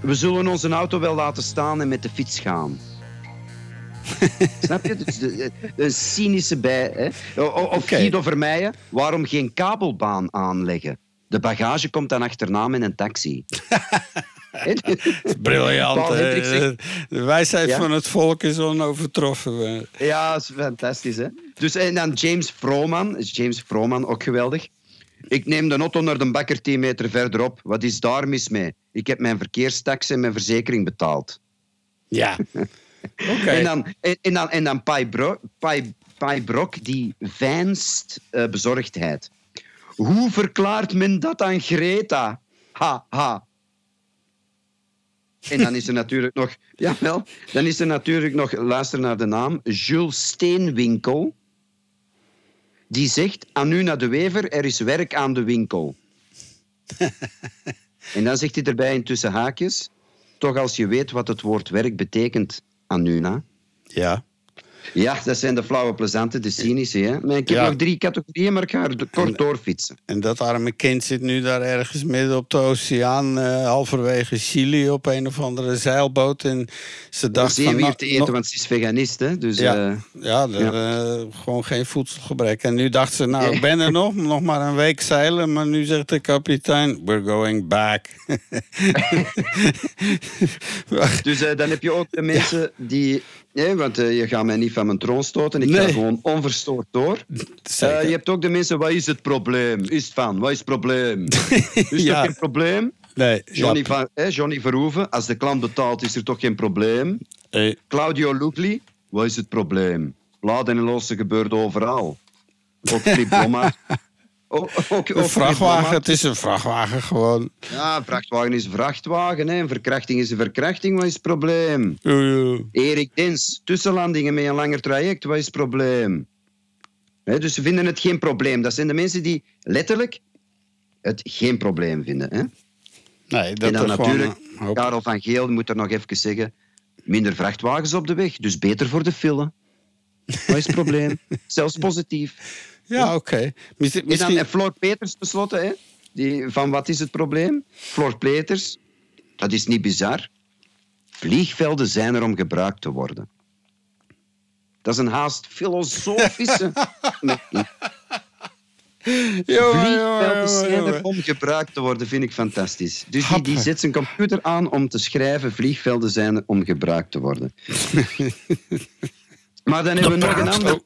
S1: we zullen onze auto wel laten staan en met de fiets gaan. Snap je? Dus de, de- een cynische bij. Hè? O- o- Of
S2: Oké.
S1: Guido Vermeijen, waarom geen kabelbaan aanleggen? De bagage komt dan achterna met een taxi.
S2: Briljant. De wijsheid
S1: Ja?
S2: van het volk is onovertroffen.
S1: Ja, dat is fantastisch, hè? Dus, en dan James Vrooman. Is James Vrooman ook geweldig? Ik neem de auto naar de bakker 10 meter verderop. Wat is daar mis mee? Ik heb mijn verkeerstax en mijn verzekering betaald.
S2: Ja. Oké.
S1: En dan, en, en dan, en dan Pai, Bro, Pai, Pai Brok, die veinst eh, bezorgdheid. Hoe verklaart men dat aan Greta? Ha, ha. En dan is er natuurlijk nog... Jawel, dan is er natuurlijk nog... Luister naar de naam. Jules Steenwinkel. Die zegt naar de Wever, er is werk aan de winkel. en dan zegt hij erbij in tussen haakjes... Toch als je weet wat het woord werk betekent, Anuna.
S2: Ja.
S1: Ja, dat zijn de flauwe plezante, de cynische. Hè? Maar ik heb
S2: Ja.
S1: nog drie categorieën, maar ik ga er kort doorfietsen.
S2: En dat arme kind zit nu daar ergens midden op de oceaan, eh, halverwege Chili, op een of andere zeilboot. En ze dacht
S1: Zeer
S2: van... nou,
S1: te eten, want ze is veganist. Hè? Dus,
S2: Ja,
S1: eh,
S2: ja, gewoon geen voedselgebrek. En nu dacht ze, nou, ik ben er nog, nog maar een week zeilen. Maar nu zegt de kapitein, we're going back.
S1: dus eh, dan heb je ook de mensen die... Nee, want eh, je gaat mij niet van mijn troon stoten. Ik
S2: Nee.
S1: ga gewoon onverstoord door. Eh, je hebt ook de mensen, wat is het probleem? Is het van, wat is het probleem? is er
S2: Ja.
S1: geen probleem?
S2: nee,
S1: Johnny, van, eh, Johnny Verhoeven, als de klant betaalt, is er toch geen probleem?
S2: eh,
S1: Claudio Lugli, wat is het probleem? Laden en lossen gebeurt overal. Ook Flip. Ook, ook, ook
S2: een
S1: Flip
S2: vrachtwagen,
S1: Blommaert.
S2: het is een vrachtwagen gewoon.
S1: Ja, een vrachtwagen is een vrachtwagen. Hè. Een verkrachting is een verkrachting. Wat is het probleem?
S2: Oei.
S1: Erik Dens, tussenlandingen met een langer traject. Wat is het probleem? Hè, dus ze vinden het geen probleem. Dat zijn de mensen die letterlijk het geen probleem vinden. Hè?
S2: Nee, dat
S1: en dan
S2: gewoon
S1: natuurlijk,
S2: hoop-
S1: Karel van Geel moet er nog even zeggen... Minder vrachtwagens op de weg, dus beter voor de file. Wat is het probleem? Zelfs positief.
S2: Ja, oké. Misschien,
S1: En dan Floor Peters tenslotte, hè? Die, van wat is het probleem? Floor Peters, dat is niet bizar. Vliegvelden zijn er om gebruikt te worden. Dat is een haast filosofische... Vliegvelden zijn er om gebruikt te worden, vind ik fantastisch. Dus die, die zet zijn computer aan om te schrijven... vliegvelden zijn er om gebruikt te worden. maar dan hebben we nog een ander...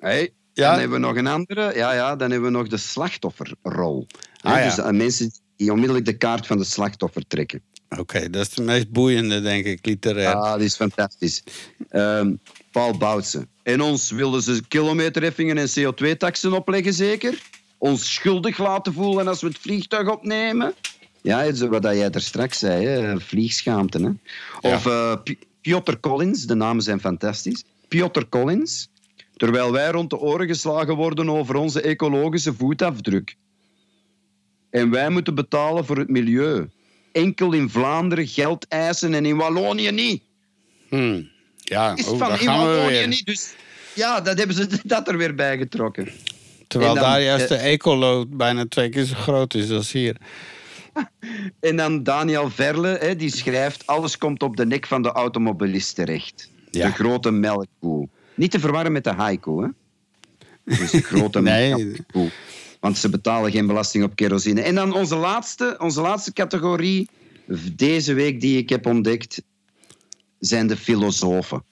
S1: Hey,
S2: Ja?
S1: Dan hebben we nog een andere. Ja, ja, dan hebben we nog de slachtofferrol.
S2: Ah, ja.
S1: Dus eh, mensen die onmiddellijk de kaart van de slachtoffer trekken.
S2: Oké, dat is de meest boeiende, denk ik, literair.
S1: Ah, dat is fantastisch. Ehm, Paul Boutsen. En ons wilden ze kilometerheffingen en CO2-taxen opleggen, zeker? Ons schuldig laten voelen als we het vliegtuig opnemen? Ja, wat jij er straks zei, hè? vliegschaamte. Hè? Of eh, P- Piotr Collins, de namen zijn fantastisch. Piotr Collins, terwijl wij rond de oren geslagen worden over onze ecologische voetafdruk. En wij moeten betalen voor het milieu. Enkel in Vlaanderen geld eisen en in Wallonië niet.
S2: Hmm. Ja,
S1: Is
S2: oh,
S1: van in
S2: gaan we
S1: Wallonië niet. Dus ja, dat hebben ze dat er weer bij getrokken.
S2: Terwijl
S1: dan,
S2: daar juist de
S1: eh,
S2: ecoload bijna twee keer zo groot is als hier.
S1: En dan Daniel Verle, hè, die schrijft... Alles komt op de nek van de automobilist terecht.
S2: Ja.
S1: De grote melkkoe. Niet te verwarren met de haiku, hè. Dus de grote
S2: Nee.
S1: Want ze betalen geen belasting op kerosine. En dan onze laatste, onze laatste categorie deze week die ik heb ontdekt... zijn de filosofen.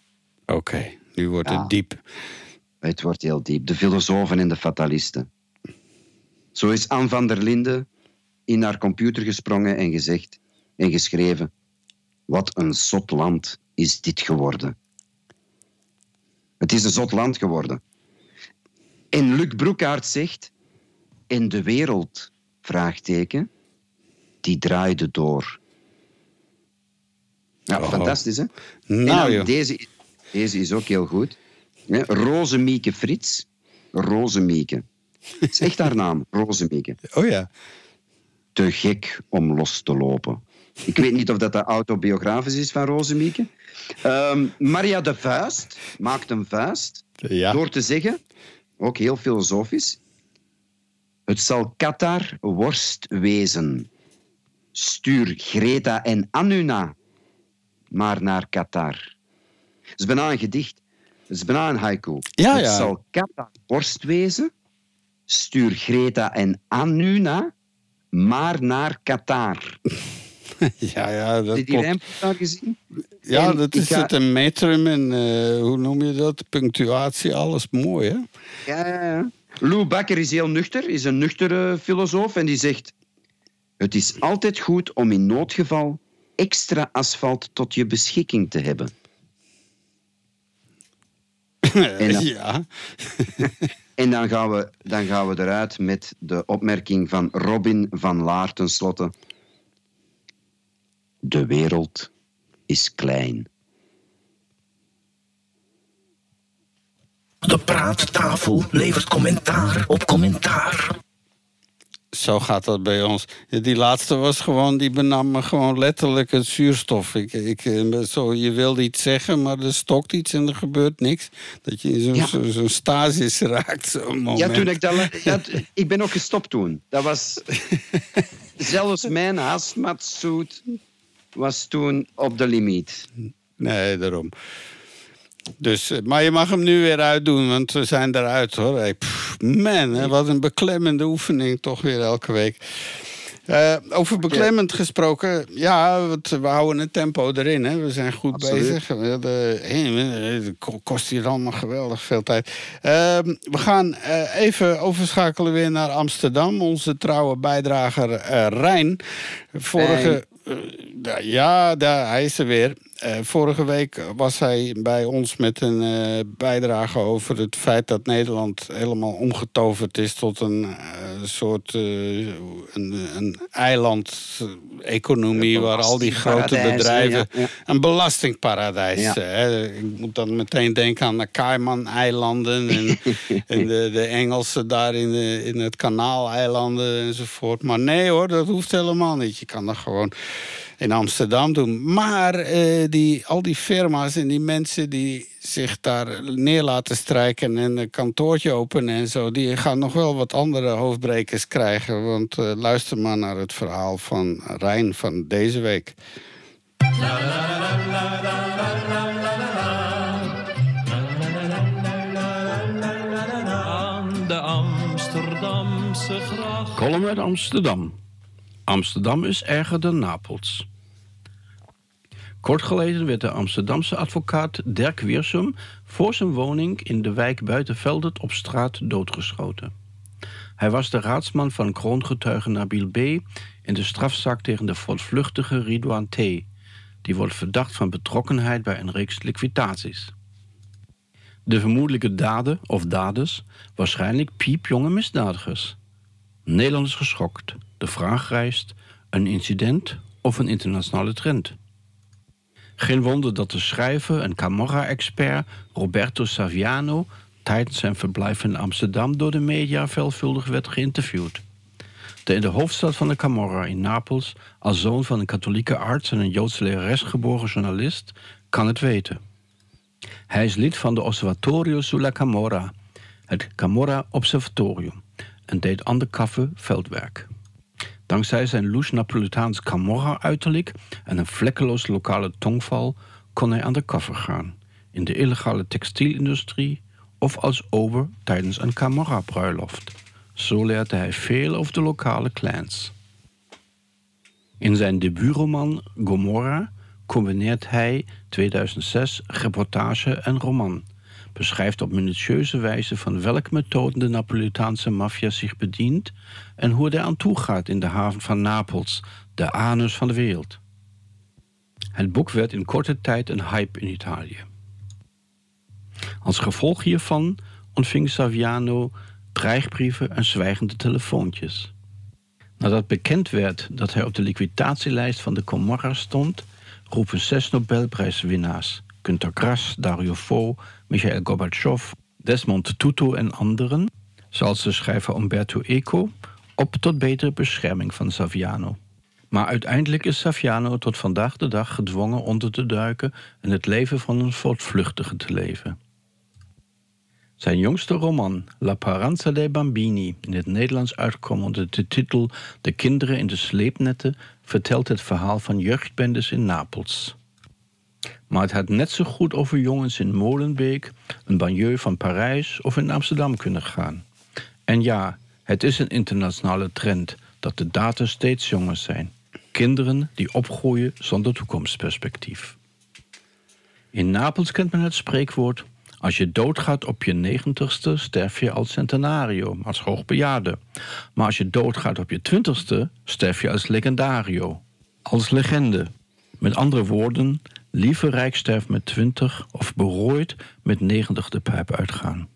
S2: Oké, nu wordt
S1: Ja.
S2: het diep.
S1: Het wordt heel diep. De filosofen en de fatalisten. Zo is Anne van der Linden in haar computer gesprongen en gezegd en geschreven: Wat een zot land is dit geworden. Het is een zot land geworden. En Luc Broekaert zegt: En de wereld, vraagteken, die draaide door. Ja,
S2: Oh.
S1: fantastisch, hè?
S2: Nou,
S1: en deze, deze is ook heel goed. Ja, Rozemieke Frits. Rozemieke. Dat is echt haar naam, Rozemieke.
S2: Oh ja.
S1: Te gek om los te lopen. Ik weet niet of dat de autobiografisch is van Rozemieke. Ehm, Maria de Vuist maakt een vuist
S2: Ja.
S1: door te zeggen, ook heel filosofisch, het zal Qatar worst wezen. Stuur Greta en Anuna maar naar Qatar. Het is bijna een gedicht. Het is bijna een haiku.
S2: Ja,
S1: het zal Qatar worst wezen. Stuur Greta en Anuna maar naar Qatar.
S2: Ja, ja, dat
S1: Heb je die
S2: klopt.
S1: rijm al gezien?
S2: Ja,
S1: En
S2: dat is
S1: ga-
S2: het een metrum en eh, hoe noem je dat? Punctuatie, alles mooi, hè?
S1: Ja, ja, ja. Lou Bakker is heel nuchter, is een nuchtere filosoof en die zegt... Het is altijd goed om in noodgeval extra asfalt tot je beschikking te hebben. En dan-
S2: ja.
S1: En dan gaan, we, dan gaan we eruit met de opmerking van Robin van Laar tenslotte. De wereld is klein.
S3: De praattafel levert commentaar op commentaar.
S2: Zo gaat dat bij ons. Die laatste was gewoon, die benam me gewoon letterlijk het zuurstof. Ik, ik, eh, zo, je wilde iets zeggen, maar er stokt iets en er gebeurt niks. Dat je in zo'n
S1: Ja.
S2: zo, stasis raakt. Moment.
S1: Ja, toen ik dat... ik ben ook gestopt toen. Dat was... Zelfs mijn hazmatsuit was toen op de limiet.
S2: Nee, daarom. Dus, eh, maar je mag hem nu weer uitdoen, want we zijn eruit hoor. Hey, pff, man, hè, wat een beklemmende oefening toch weer elke week. Eh, over beklemmend gesproken, ja, we houden het tempo erin. Hè. We zijn goed
S1: Absoluut.
S2: bezig. Het ko- kost hier allemaal geweldig veel tijd. Eh, we gaan eh, even overschakelen weer naar Amsterdam. Onze trouwe bijdrager Rijn. Vorige, ja, daar, hij is er weer. Eh, vorige week was hij bij ons met een eh, bijdrage over het feit dat Nederland helemaal omgetoverd is tot een eh, soort eh, een, een eiland-economie waar al die grote bedrijven.
S1: ja, ja.
S2: Een belastingparadijs.
S1: Ja.
S2: Hè. Ik moet dan meteen denken aan de Cayman-eilanden en, en de, de Engelsen daar in, de, in het Kanaaleilanden enzovoort. Maar nee hoor, dat hoeft helemaal niet. Je kan dat gewoon in Amsterdam doen. Maar eh, die, al die firma's en die mensen die zich daar neer laten strijken en een kantoortje openen en zo, die gaan nog wel wat andere hoofdbrekers krijgen. Want eh, luister maar naar het verhaal van Rijn van deze week.
S12: Aan de Amsterdamse gracht.
S13: Column uit Amsterdam. Amsterdam is erger dan Napels. Kort geleden werd de Amsterdamse advocaat Dirk Wiersum voor zijn woning in de wijk Buitenveldert op straat doodgeschoten. Hij was de raadsman van kroongetuige Nabil B. in de strafzaak tegen de voortvluchtige Ridouan T. Die wordt verdacht van betrokkenheid bij een reeks liquidaties. De vermoedelijke daden of daders waarschijnlijk piepjonge misdadigers. Nederland is geschokt. De vraag rijst: een incident of een internationale trend? Geen wonder dat de schrijver en Camorra-expert Roberto Saviano tijdens zijn verblijf in Amsterdam door de media veelvuldig werd geïnterviewd. De in de hoofdstad van de Camorra in Napels, als zoon van een katholieke arts en een Joodse lerares geboren journalist, kan het weten. Hij is lid van de Osservatorio sulla Camorra, het Camorra Observatorium, en deed undercover veldwerk. Dankzij zijn loes Napolitaans Camorra-uiterlijk en een vlekkeloos lokale tongval kon hij undercover gaan. In de illegale textielindustrie of als ober tijdens een Camorra-bruiloft. Zo leerde hij veel over de lokale clans. In zijn debuutroman Gomorra combineert hij 2006 reportage en roman. Beschrijft op minutieuze wijze van welke methoden de Napolitaanse maffia zich bedient en hoe er aan toe gaat in de haven van Napels, de anus van de wereld. Het boek werd in korte tijd een hype in Italië. Als gevolg hiervan ontving Saviano dreigbrieven en zwijgende telefoontjes. Nadat bekend werd dat hij op de liquidatielijst van de Comorra stond, roepen zes Nobelprijswinnaars, Günter Grass, Dario Fo, Michael Gorbachev, Desmond Tutu en anderen, zoals de schrijver Umberto Eco, op tot betere bescherming van Saviano. Maar uiteindelijk is Saviano tot vandaag de dag gedwongen onder te duiken en het leven van een voortvluchtige te leven. Zijn jongste roman, La Paranza dei Bambini, in het Nederlands uitgekomen onder de titel De kinderen in de sleepnetten, vertelt het verhaal van jeugdbendes in Napels. Maar het had net zo goed over jongens in Molenbeek, een banlieue van Parijs of in Amsterdam kunnen gaan. En ja, het is een internationale trend dat de data steeds jonger zijn. Kinderen die opgroeien zonder toekomstperspectief. In Napels kent men het spreekwoord als je doodgaat op je negentigste, sterf je als centenario, als hoogbejaarde. Maar als je doodgaat op je twintigste, sterf je als legendario, als legende. Met andere woorden, liever rijk sterft met twintig of berooid met negentig de pijp uitgaan.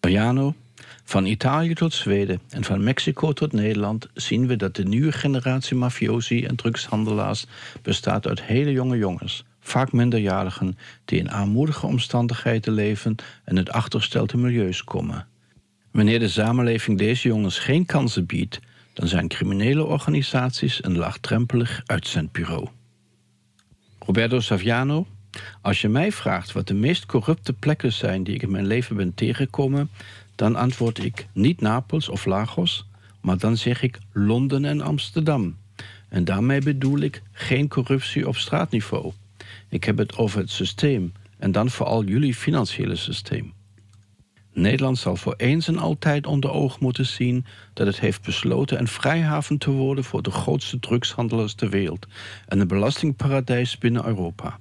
S13: Mariano, van Italië tot Zweden en van Mexico tot Nederland zien we dat de nieuwe generatie mafiosi en drugshandelaars bestaat uit hele jonge jongens vaak minderjarigen die in armoedige omstandigheden leven en uit achtergestelde milieus komen. Wanneer de samenleving deze jongens geen kansen biedt, dan zijn criminele organisaties een laagdrempelig uitzendbureau. Roberto Saviano, als je mij vraagt wat de meest corrupte plekken zijn die ik in mijn leven ben tegengekomen, dan antwoord ik niet Napels of Lagos, maar dan zeg ik Londen en Amsterdam. En daarmee bedoel ik geen corruptie op straatniveau. Ik heb het over het systeem en dan vooral jullie financiële systeem. Nederland zal voor eens en altijd onder oog moeten zien dat het heeft besloten een vrijhaven te worden voor de grootste drugshandelaars ter wereld en een belastingparadijs binnen Europa.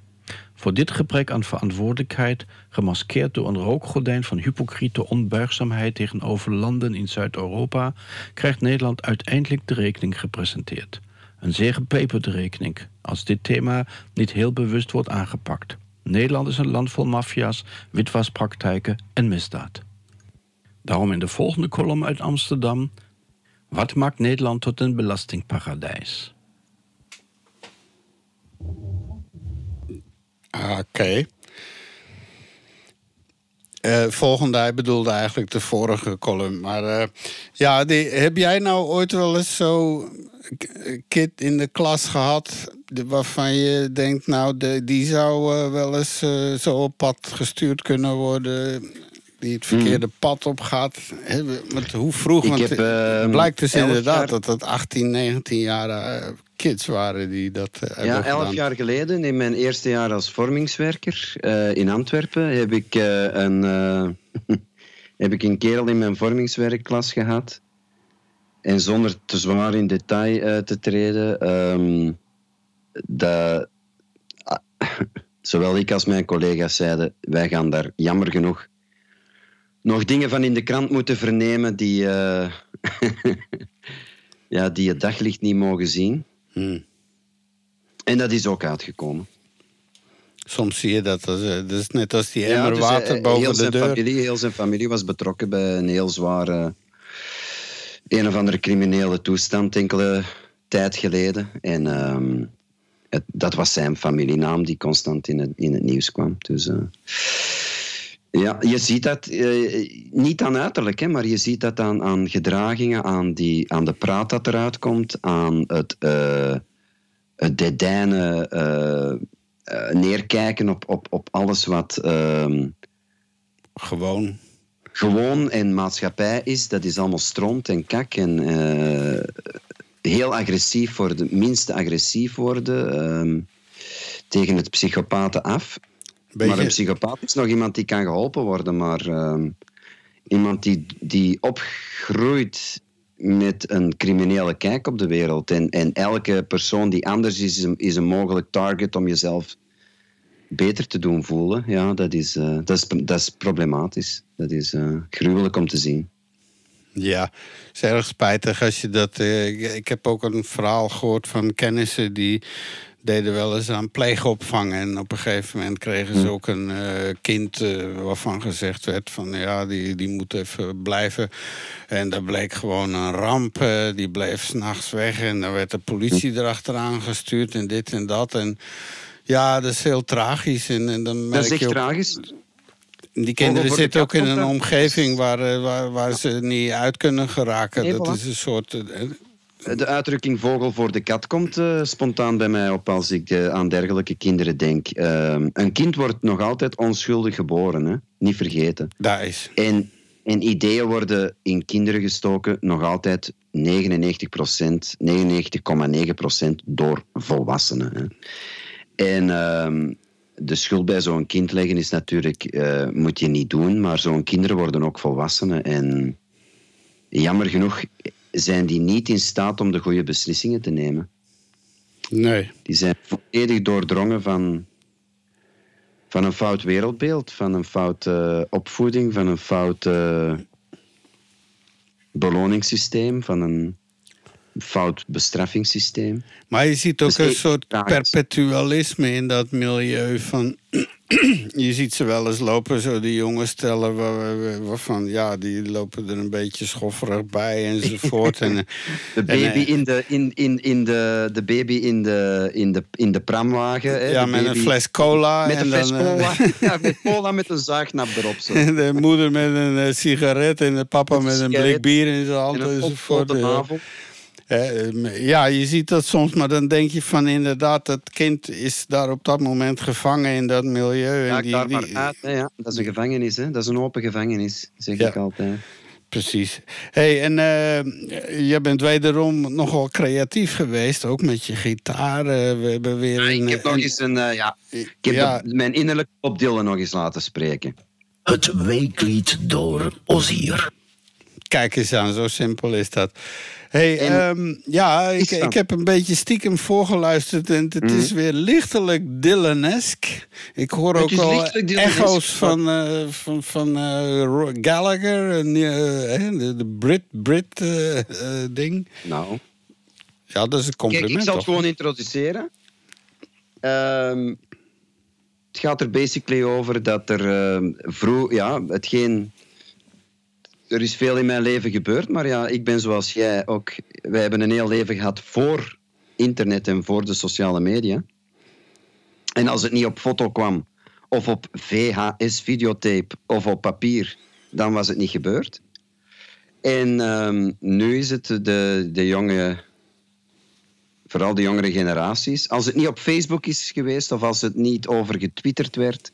S13: Voor dit gebrek aan verantwoordelijkheid, gemaskeerd door een rookgordijn van hypocriete onbuigzaamheid tegenover landen in Zuid-Europa, krijgt Nederland uiteindelijk de rekening gepresenteerd. Een zeer gepeperde rekening als dit thema niet heel bewust wordt aangepakt. Nederland is een land vol maffia's, witwaspraktijken en misdaad. Daarom in de volgende kolom uit Amsterdam: Wat maakt Nederland tot een belastingparadijs?
S2: Oké. Uh, volgende, hij bedoelde eigenlijk de vorige column. Maar uh, ja, die, heb jij nou ooit wel eens zo kid in de klas gehad... waarvan je denkt, nou, de, die zou uh, wel eens zo op pad gestuurd kunnen worden... die het verkeerde hmm. pad op gaat. Met hoe vroeg,
S1: Ik
S2: want
S1: heb,
S2: het blijkt dus inderdaad jaar... dat het 18, 19 jaar kids waren die dat uh, hebben
S1: Ja, elf
S2: gedaan.
S1: jaar geleden, in mijn eerste jaar als vormingswerker uh, in Antwerpen, heb ik, uh, een, heb ik een kerel in mijn vormingswerkklas gehad. En zonder te zwaar in detail te treden, um, dat, zowel ik als mijn collega's zeiden, wij gaan daar jammer genoeg nog dingen van in de krant moeten vernemen die, ja, die het daglicht niet mogen zien.
S2: Hmm.
S1: En dat is ook uitgekomen.
S2: Soms zie je dat. Dat is, is net als die
S1: Ja,
S2: emmer
S1: dus,
S2: water
S1: eh,
S2: boven
S1: heel
S2: de
S1: zijn
S2: deur.
S1: Familie, heel zijn familie was betrokken bij een heel zware... een of andere criminele toestand enkele tijd geleden. En ehm, het, dat was zijn familienaam die constant in het, in het nieuws kwam. Dus... eh, ja, je ziet dat eh, niet aan uiterlijk, hè, maar je ziet dat aan, aan gedragingen, aan, die, aan de praat dat eruit komt, aan het, het dédainen, eh, neerkijken op, op, op alles wat ehm,
S2: gewoon.
S1: gewoon en maatschappij is. Dat is allemaal stront en kak en heel agressief worden, minste agressief worden ehm, tegen het psychopaten af.
S2: Beetje-
S1: Maar een psychopaat is nog iemand die kan geholpen worden, maar ehm, iemand die, die opgroeit met een criminele kijk op de wereld. En, en elke persoon die anders is, is een, is een mogelijk target om jezelf beter te doen voelen. Ja, dat is, eh, dat is, dat is problematisch. Dat is eh, gruwelijk om te zien.
S2: Ja, het is erg spijtig als je dat. eh, ik heb ook een verhaal gehoord van kennissen die deden wel eens aan pleegopvang. En op een gegeven moment kregen ze ook een eh, kind eh, waarvan gezegd werd van ja, die, die moet even blijven. En dat bleek gewoon een ramp. eh, die bleef s'nachts weg en dan werd de politie erachteraan gestuurd en dit en dat. En ja, dat is heel tragisch. En, en dan
S1: Dat
S2: merk
S1: is echt
S2: je ook-
S1: tragisch.
S2: die kinderen zitten ook in een omgeving waar, waar, waar ze niet uit kunnen geraken. Dat is een soort. Eh,
S1: De uitdrukking vogel voor de kat komt eh, spontaan bij mij op als ik eh, aan dergelijke kinderen denk. Ehm, een kind wordt nog altijd onschuldig geboren, hè? niet vergeten.
S2: Dat is.
S1: En, en ideeën worden in kinderen gestoken nog altijd 99% 99,9% door volwassenen. Hè? En ehm, de schuld bij zo'n kind leggen is natuurlijk, eh, moet je niet doen, maar zo'n kinderen worden ook volwassenen. En jammer genoeg zijn die niet in staat om de goede beslissingen te nemen.
S2: Nee.
S1: Die zijn volledig doordrongen van, van een fout wereldbeeld, van een fout eh, opvoeding, van een fout eh, beloningssysteem, van een fout bestraffingssysteem.
S2: Maar je ziet ook
S1: Dus
S2: een soort perpetualisme in dat milieu. Van, je ziet ze wel eens lopen, zo die jonge stellen waar- waarvan ja, die lopen er een beetje schofferig bij enzovoort. en,
S1: De
S2: en,
S1: baby,
S2: eh,
S1: in, de, in, in, in de, de baby in de, in de, in de pramwagen. Hè?
S2: Ja,
S1: de
S2: met een
S1: baby-
S2: fles cola
S1: Met
S2: en
S1: een fles
S2: dan, eh,
S1: cola. ja, met cola met een zaagnap erop. Zo.
S2: de moeder met een eh, sigaret en de papa met een blik bier in zijn hand
S1: en een
S2: enzovoort. Eh. Ja, je ziet dat soms, maar dan denk je van inderdaad, dat kind is daar op dat moment gevangen in dat milieu.
S1: Ja,
S2: En die,
S1: daar maar uit. hè, ja. Dat is een gevangenis, hè. dat is een open gevangenis, zeg
S2: Ja.
S1: ik altijd.
S2: Precies. hey, en eh jij bent wederom nogal creatief geweest, ook met je gitaar. eh, we hebben weer een,
S1: Ik heb nog
S2: een-
S1: eens een, ja, ik heb
S2: Ja.
S1: de- mijn innerlijke Bob Dylan nog eens laten spreken.
S3: Het weeklied door Ozier.
S2: Kijk eens aan, zo simpel is dat. Hey,
S1: En-
S2: ehm, ja, ik, ik heb een beetje stiekem voorgeluisterd en het is weer lichtelijk Dylanesk. Ik hoor ook al
S1: Dylanesk.
S2: echo's van, eh, van, van eh, Ro- Gallagher, en, eh, de, de Brit, Brit eh, eh, ding.
S1: Nou,
S2: Ja, dat is een compliment
S1: Kijk, ik zal het gewoon introduceren. Ehm, het gaat er basically over dat er ehm vroeg, ja, hetgeen. Er is veel in mijn leven gebeurd, maar ja, ik ben zoals jij ook. Wij hebben een heel leven gehad voor internet en voor de sociale media. En als het niet op foto kwam, of op VHS-videotape, of op papier, dan was het niet gebeurd. En ehm, nu is het de, de jonge vooral de jongere generaties. Als het niet op Facebook is geweest, of als het niet over getwitterd werd,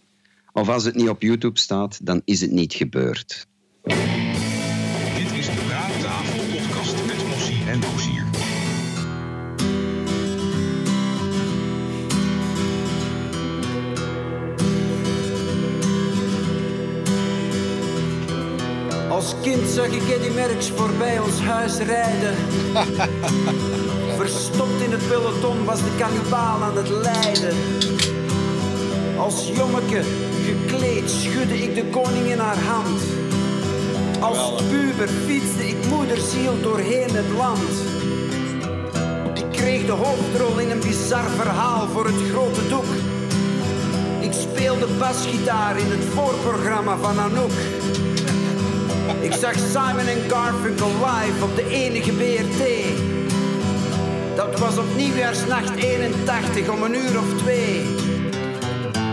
S1: of als het niet op YouTube staat, dan is het niet gebeurd.
S14: Als kind zag ik Eddie Merckx voorbij ons huis rijden. Verstopt in het peloton was de kannibaal aan het lijden. Als jongeke gekleed schudde ik de koningin haar hand.
S1: Als puber fietste ik moederziel doorheen het land. Ik kreeg de hoofdrol in een bizar verhaal voor het grote doek. Ik speelde basgitaar in het voorprogramma van Anouk. Ik zag Simon en Garfunkel live op de enige BRT. Dat was op nieuwjaarsnacht 81 om een uur of twee.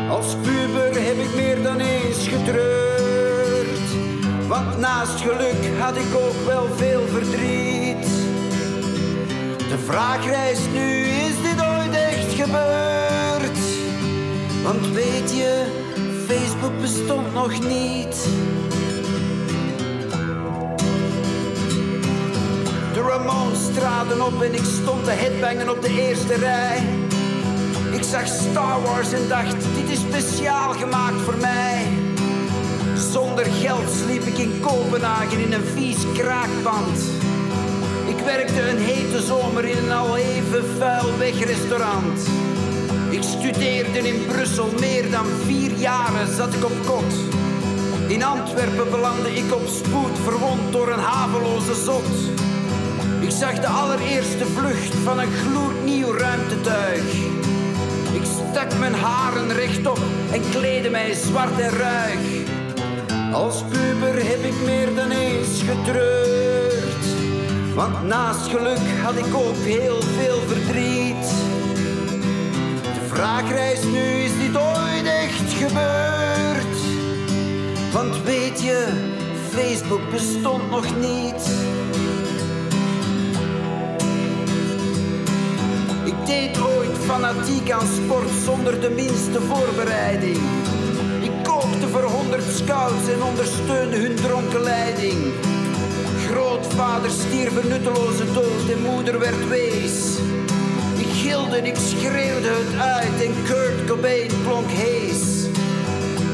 S1: Als puber heb ik meer dan eens getreurd. Want naast geluk had ik ook wel veel verdriet. De vraag rijst nu, is dit ooit echt gebeurd? Want weet je, Facebook bestond nog niet. De Ramones traden op en ik stond te headbangen op de eerste rij. Ik zag Star Wars en dacht, dit is speciaal gemaakt voor mij. Zonder geld sliep ik in Kopenhagen in een vies kraakpand. Ik werkte een hete zomer in een al even vuil wegrestaurant. Ik studeerde in Brussel meer dan vier jaren zat ik op kot. In Antwerpen belandde ik op spoed verwond door een haveloze zot. Ik zag de allereerste vlucht van een gloednieuw ruimtetuig. Ik stak mijn haren rechtop en kleedde mij zwart en ruig. Als puber heb ik meer dan eens getreurd. Want naast geluk had ik ook heel veel verdriet. De vraag rijst nu, is dit ooit echt gebeurd? Want weet je, Facebook bestond nog niet. Ik deed ooit fanatiek aan sport zonder de minste voorbereiding. Kookte voor honderd scouts en ondersteunde hun dronken leiding. Grootvader stierf een nutteloze dood en moeder werd wees. Ik gilde ik schreeuwde het uit en Kurt Cobain klonk hees.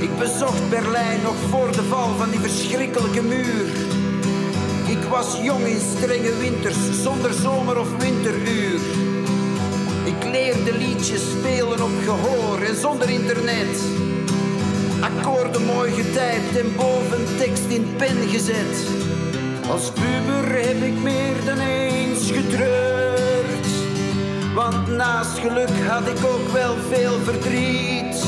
S1: Ik bezocht Berlijn nog voor de val van die verschrikkelijke muur. Ik was jong in strenge winters, zonder zomer- of winteruur. Ik leerde liedjes spelen op gehoor en zonder internet. Akkoorden mooi getypt en boven tekst in pen gezet. Als puber heb ik meer dan eens getreurd. Want naast geluk had ik ook wel veel verdriet.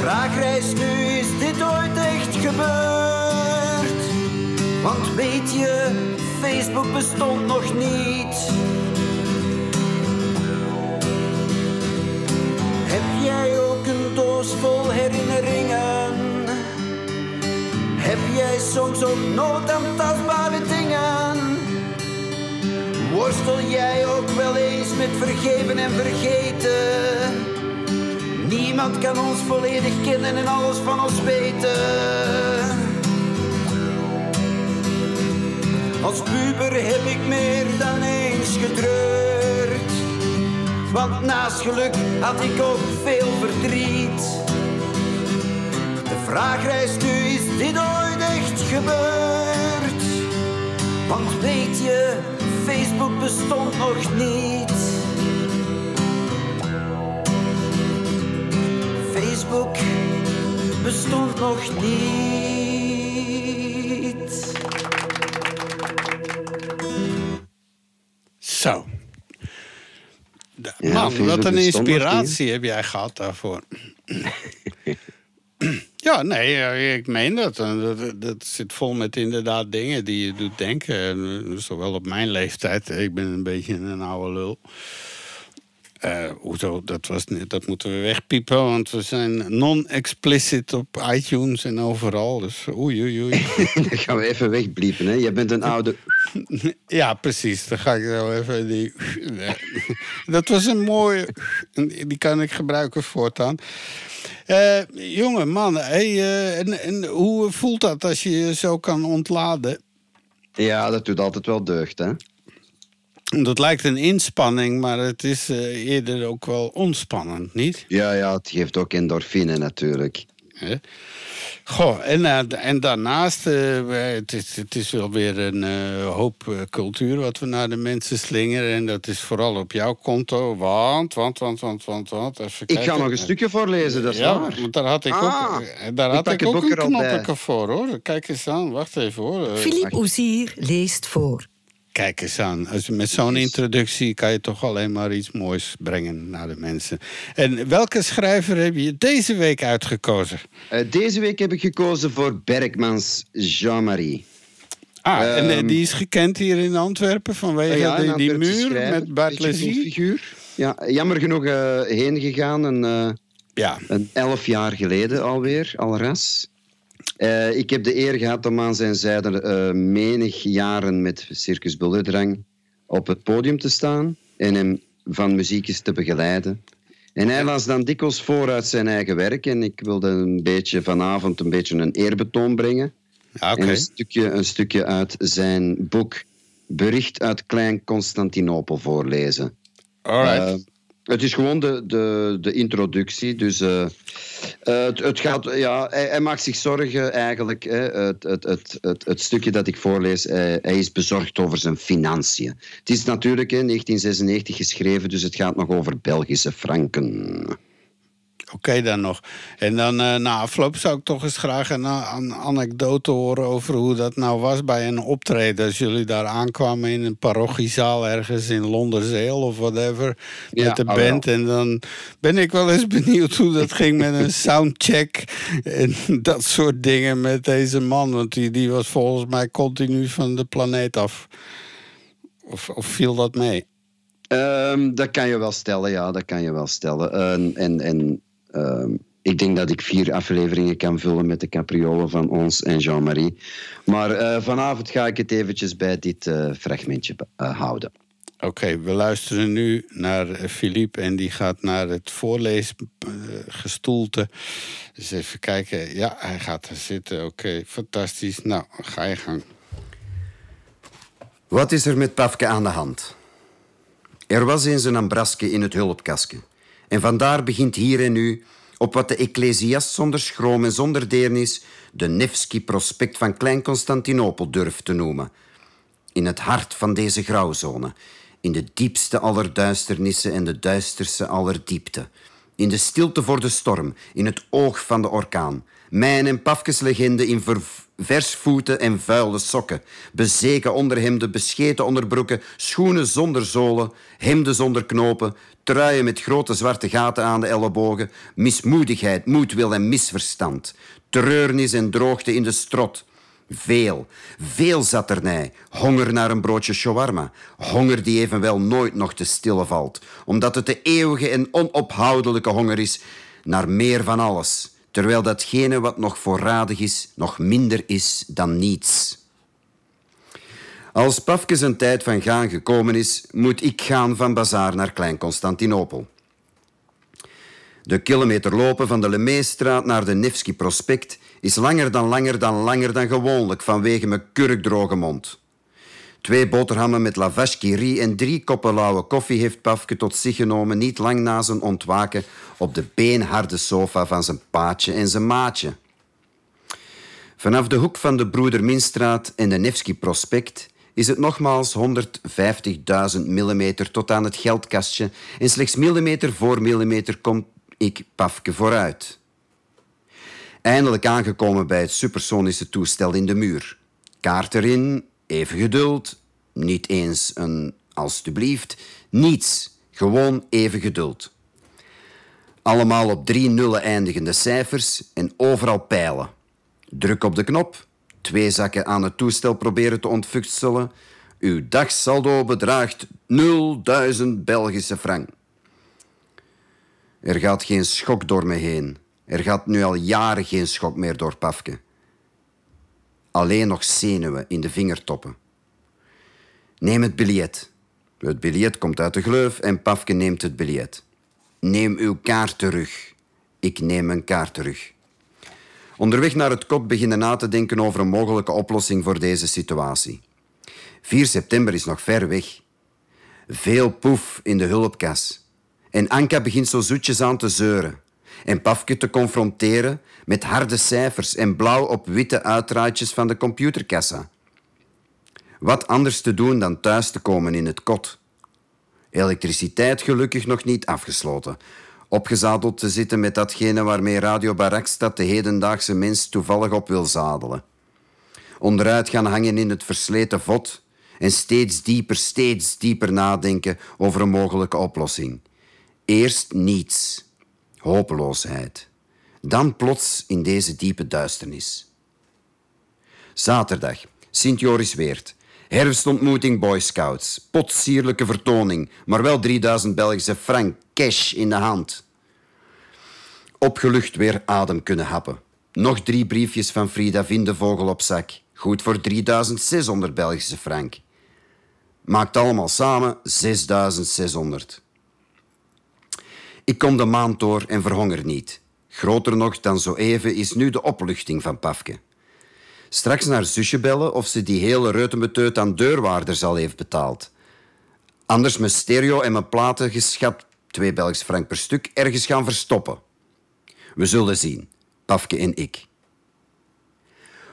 S1: Vraag rijst nu, is dit ooit echt gebeurd? Want weet je, Facebook bestond nog niet. Vol herinneringen? Heb jij soms ook nood aan tastbare dingen? Worstel jij ook wel eens met vergeven en vergeten? Niemand kan ons volledig kennen en alles van ons weten. Als puber heb ik meer dan eens getreurd. Want naast geluk had ik ook veel verdriet. De vraag rijst nu, is dit ooit echt gebeurd? Want weet je, Facebook bestond nog niet. Facebook bestond nog niet.
S2: Wat een inspiratie heb jij gehad daarvoor. ja, nee, ik meen dat. Dat, dat zit vol met inderdaad dingen die je doet denken. En, eh, Zowel op mijn leeftijd, ik ben een beetje een oude lul. Eh, hoezo, dat, was, dat moeten we wegpiepen, want we zijn non-explicit op iTunes en overal. Dus oei, oei, oei.
S15: Dat gaan we even wegbliepen, hè. Je bent een oude...
S2: Ja, precies. Dan ga ik zo even die. Dat was een mooie. Die kan ik gebruiken voortaan. Eh jongen, man, hey, eh, en, en hoe voelt dat als je je zo kan ontladen?
S15: Ja, dat doet altijd wel deugd, hè.
S2: Dat lijkt een inspanning, maar het is eh, eerder ook wel ontspannend, niet?
S15: Ja, ja, het geeft ook endorfine natuurlijk.
S2: Hè? Goh, en, eh, en daarnaast, eh, het, is, het is wel weer een eh, hoop cultuur wat we naar de mensen slingeren. En dat is vooral op jouw konto. Want, want, want, want, want, want. Even
S1: Ik ga nog een stukje voorlezen, dat is
S2: ja,
S1: waar.
S2: want daar had ik
S1: Ah,
S2: ook, daar had ik ook een knoppetje voor, hoor. Kijk eens aan, wacht even, hoor.
S16: Philippe Oezier leest voor.
S2: Kijk eens aan. Als, met zo'n introductie kan je toch alleen maar iets moois brengen naar de mensen. En welke schrijver heb je deze week uitgekozen?
S1: Eh, deze week heb ik gekozen voor Bergmans Jean-Marie.
S2: Ah, en eh,
S1: Ehm,
S2: die is gekend hier in Antwerpen vanwege
S1: ja,
S2: die, muur met Bart
S1: figuur. Ja, jammer genoeg eh, heen gegaan. Een, eh,
S2: ja.
S1: een elf jaar geleden alweer, al Eh, ik heb de eer gehad om aan zijn zijde eh, menig jaren met Circus Bullerdrang op het podium te staan en hem van muziekjes te begeleiden. En hij las dan dikwijls voor uit zijn eigen werk en ik wilde een beetje vanavond een beetje een eerbetoon brengen.
S2: Ja.
S1: En een stukje, een stukje uit zijn boek Bericht uit Klein Constantinopel voorlezen.
S2: Alright.
S1: Eh, het is gewoon de, de, de introductie. Dus eh, eh, het, het gaat, ja, hij, hij maakt zich zorgen eigenlijk. Hè, het, het, het, het, het stukje dat ik voorlees, eh, hij is bezorgd over zijn financiën. Het is natuurlijk in 1996 geschreven, dus het gaat nog over Belgische franken.
S2: Oké dan nog. En dan eh, na afloop zou ik toch eens graag een, een anekdote horen over hoe dat nou was bij een optreden. Als jullie daar aankwamen in een parochiezaal ergens in Londerzeel of whatever.
S1: Ja,
S2: met de
S1: oh
S2: band. En dan ben ik wel eens benieuwd hoe dat ging met een soundcheck. En dat soort dingen met deze man. Want die, die was volgens mij continu van de planeet af. Of, of viel dat mee?
S1: Ehm, dat kan je wel stellen, ja, dat kan je wel stellen. En, en, en ehm, ik denk dat ik vier afleveringen kan vullen met de capriolen van ons en Jean-Marie. Maar eh, vanavond ga ik het eventjes bij dit eh, fragmentje eh, houden.
S2: Oké, we luisteren nu naar Philippe en die gaat naar het voorleesgestoelte. Dus even kijken. Ja, hij gaat er zitten. Oké, fantastisch. Nou, ga je gang.
S1: Wat is er met Pafke aan de hand? Er was eens een ambraske in het hulpkastje. En vandaar begint hier en nu, op wat de ecclesiast zonder schroom en zonder deernis de Nevski-prospect van Klein-Constantinopel durft te noemen. In het hart van deze grauwzone, in de diepste aller duisternissen en de duisterste aller diepte. In de stilte voor de storm, in het oog van de orkaan. Mijn en Pafkes legende in ver- versvoeten en vuile sokken. Bezeken onderhemden, bescheten onderbroeken, schoenen zonder zolen, hemden zonder knopen, truien met grote zwarte gaten aan de ellebogen, mismoedigheid, moedwil en misverstand, treurnis en droogte in de strot. Veel, veel zatternij, honger naar een broodje shawarma. Honger die evenwel nooit nog te stillen valt, omdat het de eeuwige en onophoudelijke honger is naar meer van alles, terwijl datgene wat nog voorradig is, nog minder is dan niets. Als Pafke zijn tijd van gaan gekomen is, moet ik gaan van Bazaar naar Klein-Constantinopel. De kilometer lopen van de Lemeestraat naar de Nevski Prospect is langer dan langer dan langer dan gewoonlijk vanwege mijn kurkdroge mond. Twee boterhammen met lavashki rie en drie koppen lauwe koffie heeft Pafke tot zich genomen niet lang na zijn ontwaken op de beenharde sofa van zijn paatje en zijn maatje. Vanaf de hoek van de Broederminstraat en de Nevski Prospect is het nogmaals 150.000 millimeter tot aan het geldkastje en slechts millimeter voor millimeter kom ik Pafke vooruit. Eindelijk aangekomen bij het supersonische toestel in de muur. Kaart erin, even geduld, niet eens een alstublieft, niets, gewoon even geduld. Allemaal op drie nullen eindigende cijfers en overal pijlen. Druk op de knop, twee zakken aan het toestel proberen te ontfutselen. Uw dagsaldo bedraagt 0.000 Belgische frank. Er gaat geen schok door me heen. Er gaat nu al jaren geen schok meer door Pafke. Alleen nog zenuwen in de vingertoppen. Neem het biljet. Het biljet komt uit de gleuf en Pafke neemt het biljet. Neem uw kaart terug. Ik neem mijn kaart terug. Onderweg naar het kop beginnen na te denken over een mogelijke oplossing voor deze situatie. 4 september is nog ver weg. Veel poef in de hulpkas. En Anka begint zo zoetjes aan te zeuren. en Pafke te confronteren met harde cijfers en blauw op witte uitdraadjes van de computerkassa. Wat anders te doen dan thuis te komen in het kot. Elektriciteit gelukkig nog niet afgesloten. Opgezadeld te zitten met datgene waarmee Radio Barakstad de hedendaagse mens toevallig op wil zadelen. Onderuit gaan hangen in het versleten vod en steeds dieper, steeds dieper nadenken over een mogelijke oplossing. Eerst niets, hopeloosheid. Dan plots in deze diepe duisternis. Zaterdag, Sint-Joris Weert. Herfstontmoeting Boy Scouts. Potsierlijke vertoning, maar wel 3000 Belgische frank cash in de hand. Opgelucht weer adem kunnen happen. Nog drie briefjes van Frida Vindevogel op zak. Goed voor 3600 Belgische frank. Maakt allemaal samen 6600. Ik kom de maand door en verhonger niet. Groter nog dan zo even is nu de opluchting van Pafke. Straks naar zusje bellen of ze die hele reutenbeteut aan deurwaarder al heeft betaald. Anders mijn stereo en mijn platen geschat, twee Belgische frank per stuk, ergens gaan verstoppen. We zullen zien, Pafke en ik.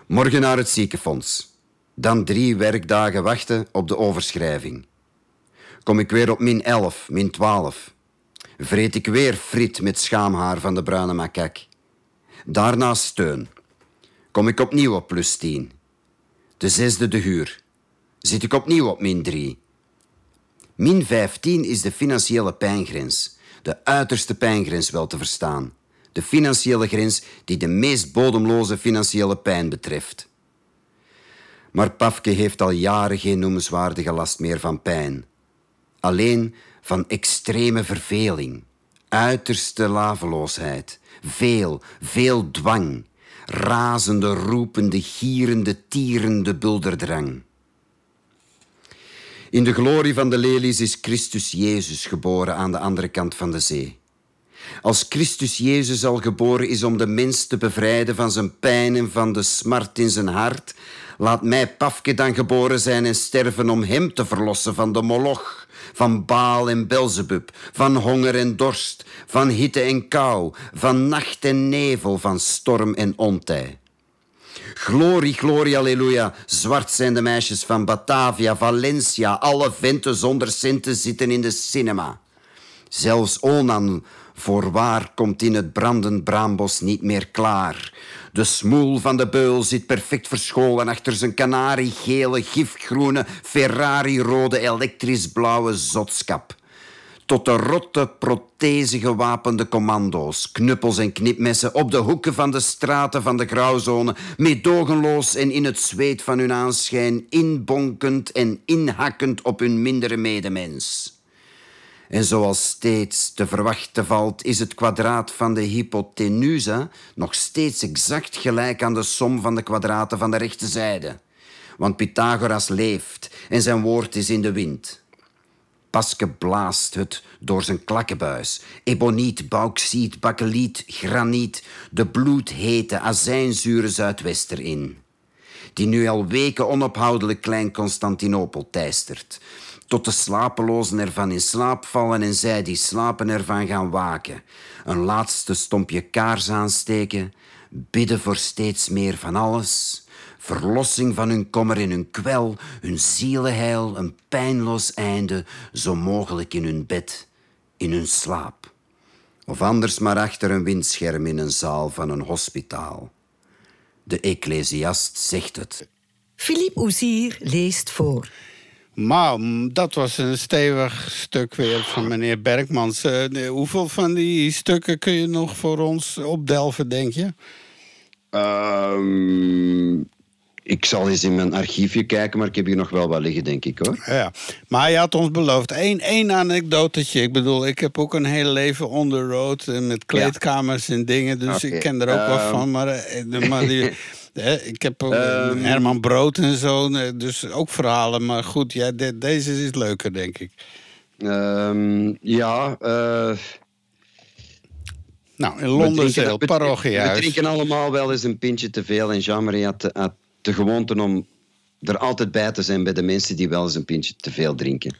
S1: Morgen naar het ziekenfonds. Dan drie werkdagen wachten op de overschrijving. Kom ik weer op min 11, min 12. Vreet ik weer friet met schaamhaar van de bruine makak. Daarna steun. Kom ik opnieuw op plus 10. De zesde de huur. Zit ik opnieuw op min 3. Min 15 is de financiële pijngrens. De uiterste pijngrens wel te verstaan. De financiële grens die de meest bodemloze financiële pijn betreft. Maar Pafke heeft al jaren geen noemenswaardige last meer van pijn. Alleen van extreme verveling, uiterste laveloosheid, veel, veel dwang, razende, roepende, gierende, tierende bulderdrang. In de glorie van de lelies is Christus Jezus geboren aan de andere kant van de zee. Als Christus Jezus al geboren is om de mens te bevrijden van zijn pijn en van de smart in zijn hart, laat mij Pafke dan geboren zijn en sterven om hem te verlossen van de moloch, van Baal en Belzebub, van honger en dorst, van hitte en kou, van nacht en nevel, van storm en ontij. Glorie, glorie, alleluia. Zwart zijn de meisjes van Batavia, Valencia. Alle venten zonder centen zitten in de cinema. Zelfs Onan, voorwaar, komt in het brandend braambos niet meer klaar. De smoel van de beul zit perfect verscholen achter zijn kanariegele, gifgroene, Ferrari-rode, elektrisch-blauwe zotskap. Tot de rotte, prothese gewapende commando's, knuppels en knipmessen op de hoeken van de straten van de grauwzone, meedogenloos en in het zweet van hun aanschijn, inbonkend en inhakkend op hun mindere medemens. En zoals steeds te verwachten valt, is het kwadraat van de hypotenuse nog steeds exact gelijk aan de som van de kwadraten van de rechte zijde. Want Pythagoras leeft en zijn woord is in de wind. Paske blaast het door zijn klakkenbuis. Eboniet, bauxiet, bakkeliet, graniet, de bloedhete, azijnzure zuidwester in. Die nu al weken onophoudelijk klein Constantinopel teistert tot de slapelozen ervan in slaap vallen en zij die slapen ervan gaan waken. Een laatste stompje kaars aansteken, bidden voor steeds meer van alles, verlossing van hun kommer en hun kwel, hun zielenheil, een pijnloos einde, zo mogelijk in hun bed, in hun slaap. Of anders maar achter een windscherm in een zaal van een hospitaal. De ecclesiast zegt het.
S16: Philippe Oezier leest voor.
S2: Maar mm, dat was een stevig stuk weer van meneer Bergmans. Uh, hoeveel van die stukken kun je nog voor ons opdelven, denk je?
S1: Um, ik zal eens in mijn archiefje kijken, maar ik heb hier nog wel wat liggen, denk ik hoor.
S2: Ja, maar je had ons beloofd één, één anekdotetje. Ik bedoel, ik heb ook een hele leven on the road met kleedkamers en dingen, dus okay. ik ken er ook um, wat van. Maar, eh, maar die, ik heb ook um, Herman Brood en zo, dus ook verhalen. Maar goed, ja, de, deze is leuker, denk ik.
S1: Um, ja, uh,
S2: nou, in Londen is heel parochiehuis.
S1: We drinken allemaal wel eens een pintje te veel. En Jean-Marie had, had de gewoonte om er altijd bij te zijn bij de mensen die wel eens een pintje te veel drinken.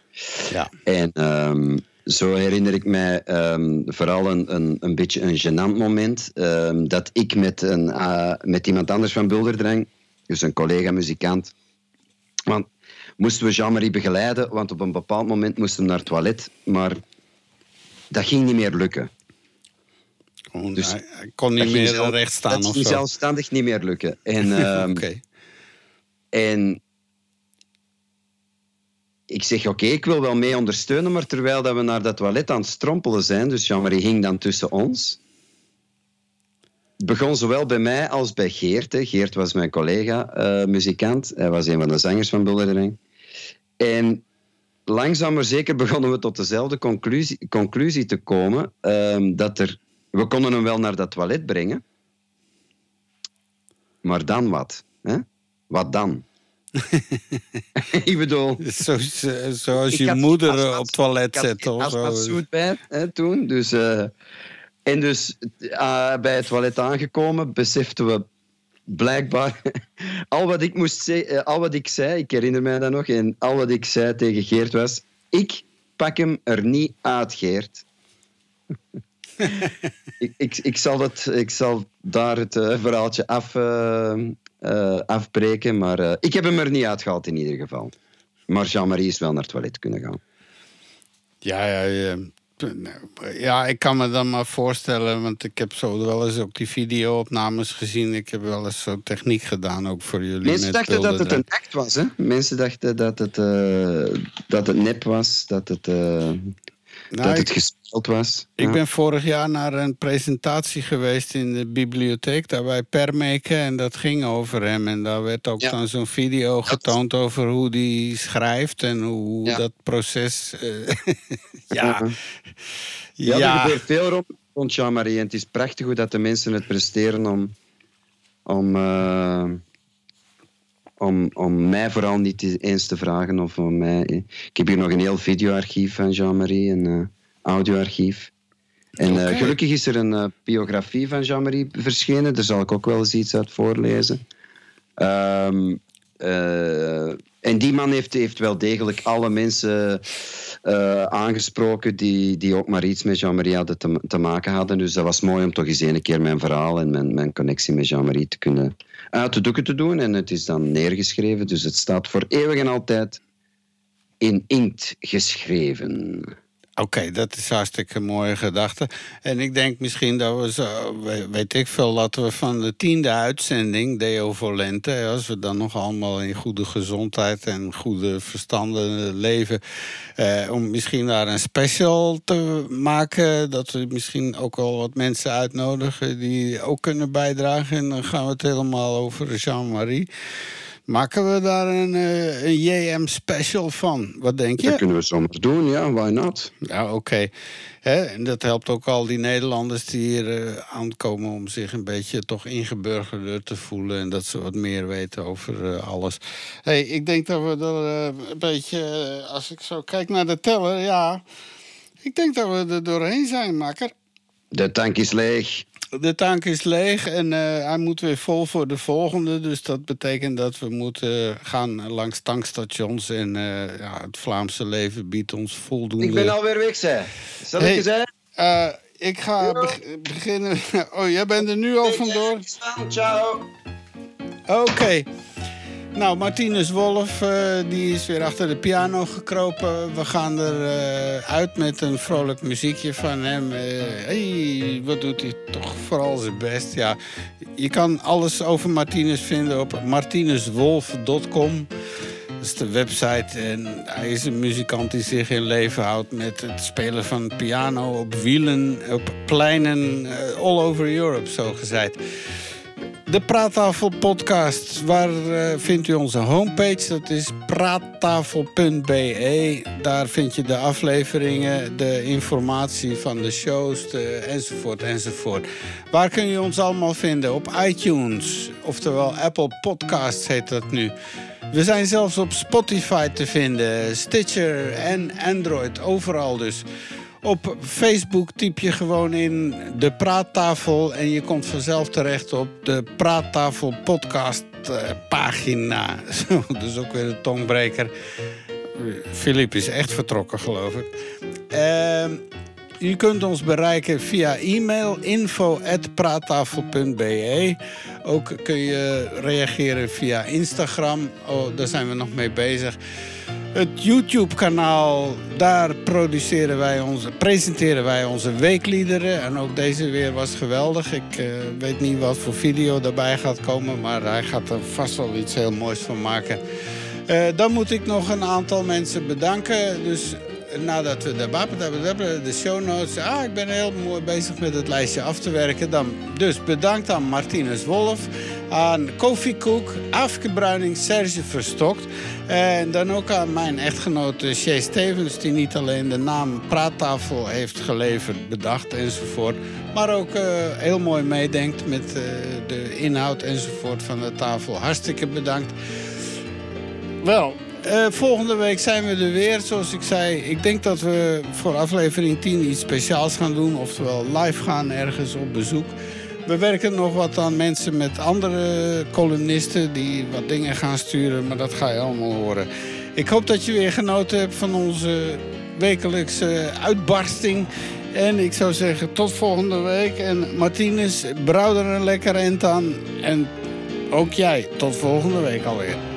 S2: Ja.
S1: En um, zo herinner ik mij ehm, vooral een, een, een beetje een gênant moment. ehm, dat ik met, een, eh, met iemand anders van Bulderdrang, dus een collega-muzikant, want moesten we Jean-Marie begeleiden, want op een bepaald moment moesten we naar het toilet, maar dat ging niet meer lukken.
S2: Dus hij, kon niet meer
S1: zelf-
S2: recht staan
S1: Dat
S2: of
S1: ging
S2: zo.
S1: zelfstandig niet meer lukken. En, ehm,
S2: Oké.
S1: en ik zeg, oké, ik wil wel mee ondersteunen, maar terwijl dat we naar dat toilet aan het strompelen zijn, dus Jean-Marie ging dan tussen ons, begon zowel bij mij als bij Geert. Geert was mijn collega, eh, muzikant. Hij was een van de zangers van Buldereng. En langzaam maar zeker begonnen we tot dezelfde conclusie, conclusie te komen, ehm, dat er... We konden hem wel naar dat toilet brengen, maar dan wat? Hè? Wat dan? ik bedoel...
S2: Zo, zo- zoals
S1: Ik
S2: je moeder op het toilet
S1: ik
S2: zet of zo.
S1: astmazoet bij hè, toen. Dus, eh, en dus eh, bij het toilet aangekomen beseften we blijkbaar al wat ik moest eh, al wat ik zei, ik herinner mij dat nog, en al wat ik zei tegen Geert was: ik pak hem er niet uit, Geert. ik, ik, ik, zal dat, ik zal daar het verhaaltje af, eh, eh, afbreken, maar eh, ik heb hem er niet uitgehaald in ieder geval. Maar Jean-Marie is wel naar het toilet kunnen gaan.
S2: Ja, ja, ja. Ja, ik kan me dan maar voorstellen, want ik heb zo wel eens ook die video-opnames gezien. Ik heb wel eens zo techniek gedaan, ook voor jullie.
S1: Mensen dachten dat het een act was, hè? Mensen dachten dat het, eh, dat het nep was, dat het, eh, dat het was.
S2: Ik
S1: Ja.
S2: ben vorig jaar naar een presentatie geweest in de bibliotheek, daar bij Permeke. En dat ging over hem. En daar werd ook dan zo'n video getoond over hoe die schrijft en hoe
S1: Ja.
S2: dat proces. eh, ja.
S1: Ja, er gebeurt veel rond, rond Jean-Marie. En het is prachtig hoe dat de mensen het presteren om, om, eh, om, om mij vooral niet eens te vragen. Of om mij. Ik heb hier nog een heel videoarchief van Jean-Marie, een eh, audioarchief. En eh, gelukkig is er een eh, biografie van Jean-Marie verschenen. Daar zal ik ook wel eens iets uit voorlezen. Ehm, eh, en die man heeft, heeft wel degelijk alle mensen aangesproken die, die ook maar iets met Jean-Marie hadden te, te maken hadden. Dus dat was mooi om toch eens een keer mijn verhaal en mijn, mijn connectie met Jean-Marie te kunnen uit de doeken te doen. En het is dan neergeschreven, dus het staat voor eeuwig en altijd in inkt geschreven.
S2: Oké, dat is hartstikke mooie gedachte. En ik denk misschien dat we zo, we- weet ik veel, laten we van de tiende uitzending, Deo Volente, als we dan nog allemaal in goede gezondheid en goede verstanden leven, eh, om misschien daar een special te maken, dat we misschien ook al wat mensen uitnodigen die ook kunnen bijdragen. En dan gaan we het helemaal over Jean-Marie. Maken we daar een, eh, een JM special van? Wat denk je?
S1: Dat kunnen we zomaar doen, ja, why not?
S2: Ja, oké. En dat helpt ook al die Nederlanders die hier eh, aankomen om zich een beetje toch ingeburgerder te voelen en dat ze wat meer weten over eh, alles. Hey, ik denk dat we er een beetje, als ik zo kijk naar de teller, ja, ik denk dat we er doorheen zijn, makker.
S1: De tank is leeg.
S2: De tank is leeg en eh, hij moet weer vol voor de volgende. Dus dat betekent dat we moeten gaan langs tankstations. En eh, ja, het Vlaamse leven biedt ons voldoende...
S1: Ik ben alweer weg, zei. Zal ik
S2: Hey,
S1: eens zijn?
S2: eh, ik ga beg- beginnen. Oh, jij bent er nu al vandoor?
S1: Ciao.
S2: Oké. Nou, Martinus Wolf, eh, die is weer achter de piano gekropen. We gaan er eh, uit met een vrolijk muziekje van hem. Eh, hey, wat doet hij toch vooral zijn best. Ja, je kan alles over Martinus vinden op martinuswolf.com. Dat is de website. En hij is een muzikant die zich in leven houdt met het spelen van piano op wielen, op pleinen, all over Europe, zo gezegd. De Praattafel podcast. Waar eh, vindt u onze homepage? Dat is praattafel.be. Daar vind je de afleveringen, de informatie van de shows, de, enzovoort, enzovoort. Waar kun je ons allemaal vinden? Op iTunes, oftewel Apple Podcasts heet dat nu. We zijn zelfs op Spotify te vinden, Stitcher en Android, overal dus. Op Facebook typ je gewoon in de praattafel en je komt vanzelf terecht op de praattafel podcast eh, pagina. Dus ook weer een tongbreker. Filip is echt vertrokken, geloof ik. Ehm, je kunt ons bereiken via e-mail info.praattafel.be. Ook kun je reageren via Instagram. Oh, daar zijn we nog mee bezig. Het YouTube-kanaal, daar produceren wij onze, presenteren wij onze weekliederen. En ook deze weer was geweldig. Ik eh, weet niet wat voor video daarbij gaat komen, maar hij gaat er vast wel iets heel moois van maken. Eh, dan moet ik nog een aantal mensen bedanken. Dus nadat we de wapen hebben, de show notes. Ah, ik ben heel mooi bezig met het lijstje af te werken. Dan, dus bedankt aan Martinez Wolf, aan Kofi Koek, Afke Bruining, Serge Verstokt. En dan ook aan mijn echtgenote Shay Stevens, die niet alleen de naam Praattafel heeft geleverd, bedacht enzovoort. Maar ook eh, heel mooi meedenkt met eh, de inhoud enzovoort van de tafel. Hartstikke bedankt. Wel, eh, volgende week zijn we er weer. Zoals ik zei, ik denk dat we voor aflevering 10 iets speciaals gaan doen. Oftewel live gaan ergens op bezoek. We werken nog wat aan mensen met andere columnisten die wat dingen gaan sturen. Maar dat ga je allemaal horen. Ik hoop dat je weer genoten hebt van onze wekelijkse uitbarsting. En ik zou zeggen, tot volgende week. En Martinez, brouw er een lekker end aan. En ook jij, tot volgende week alweer.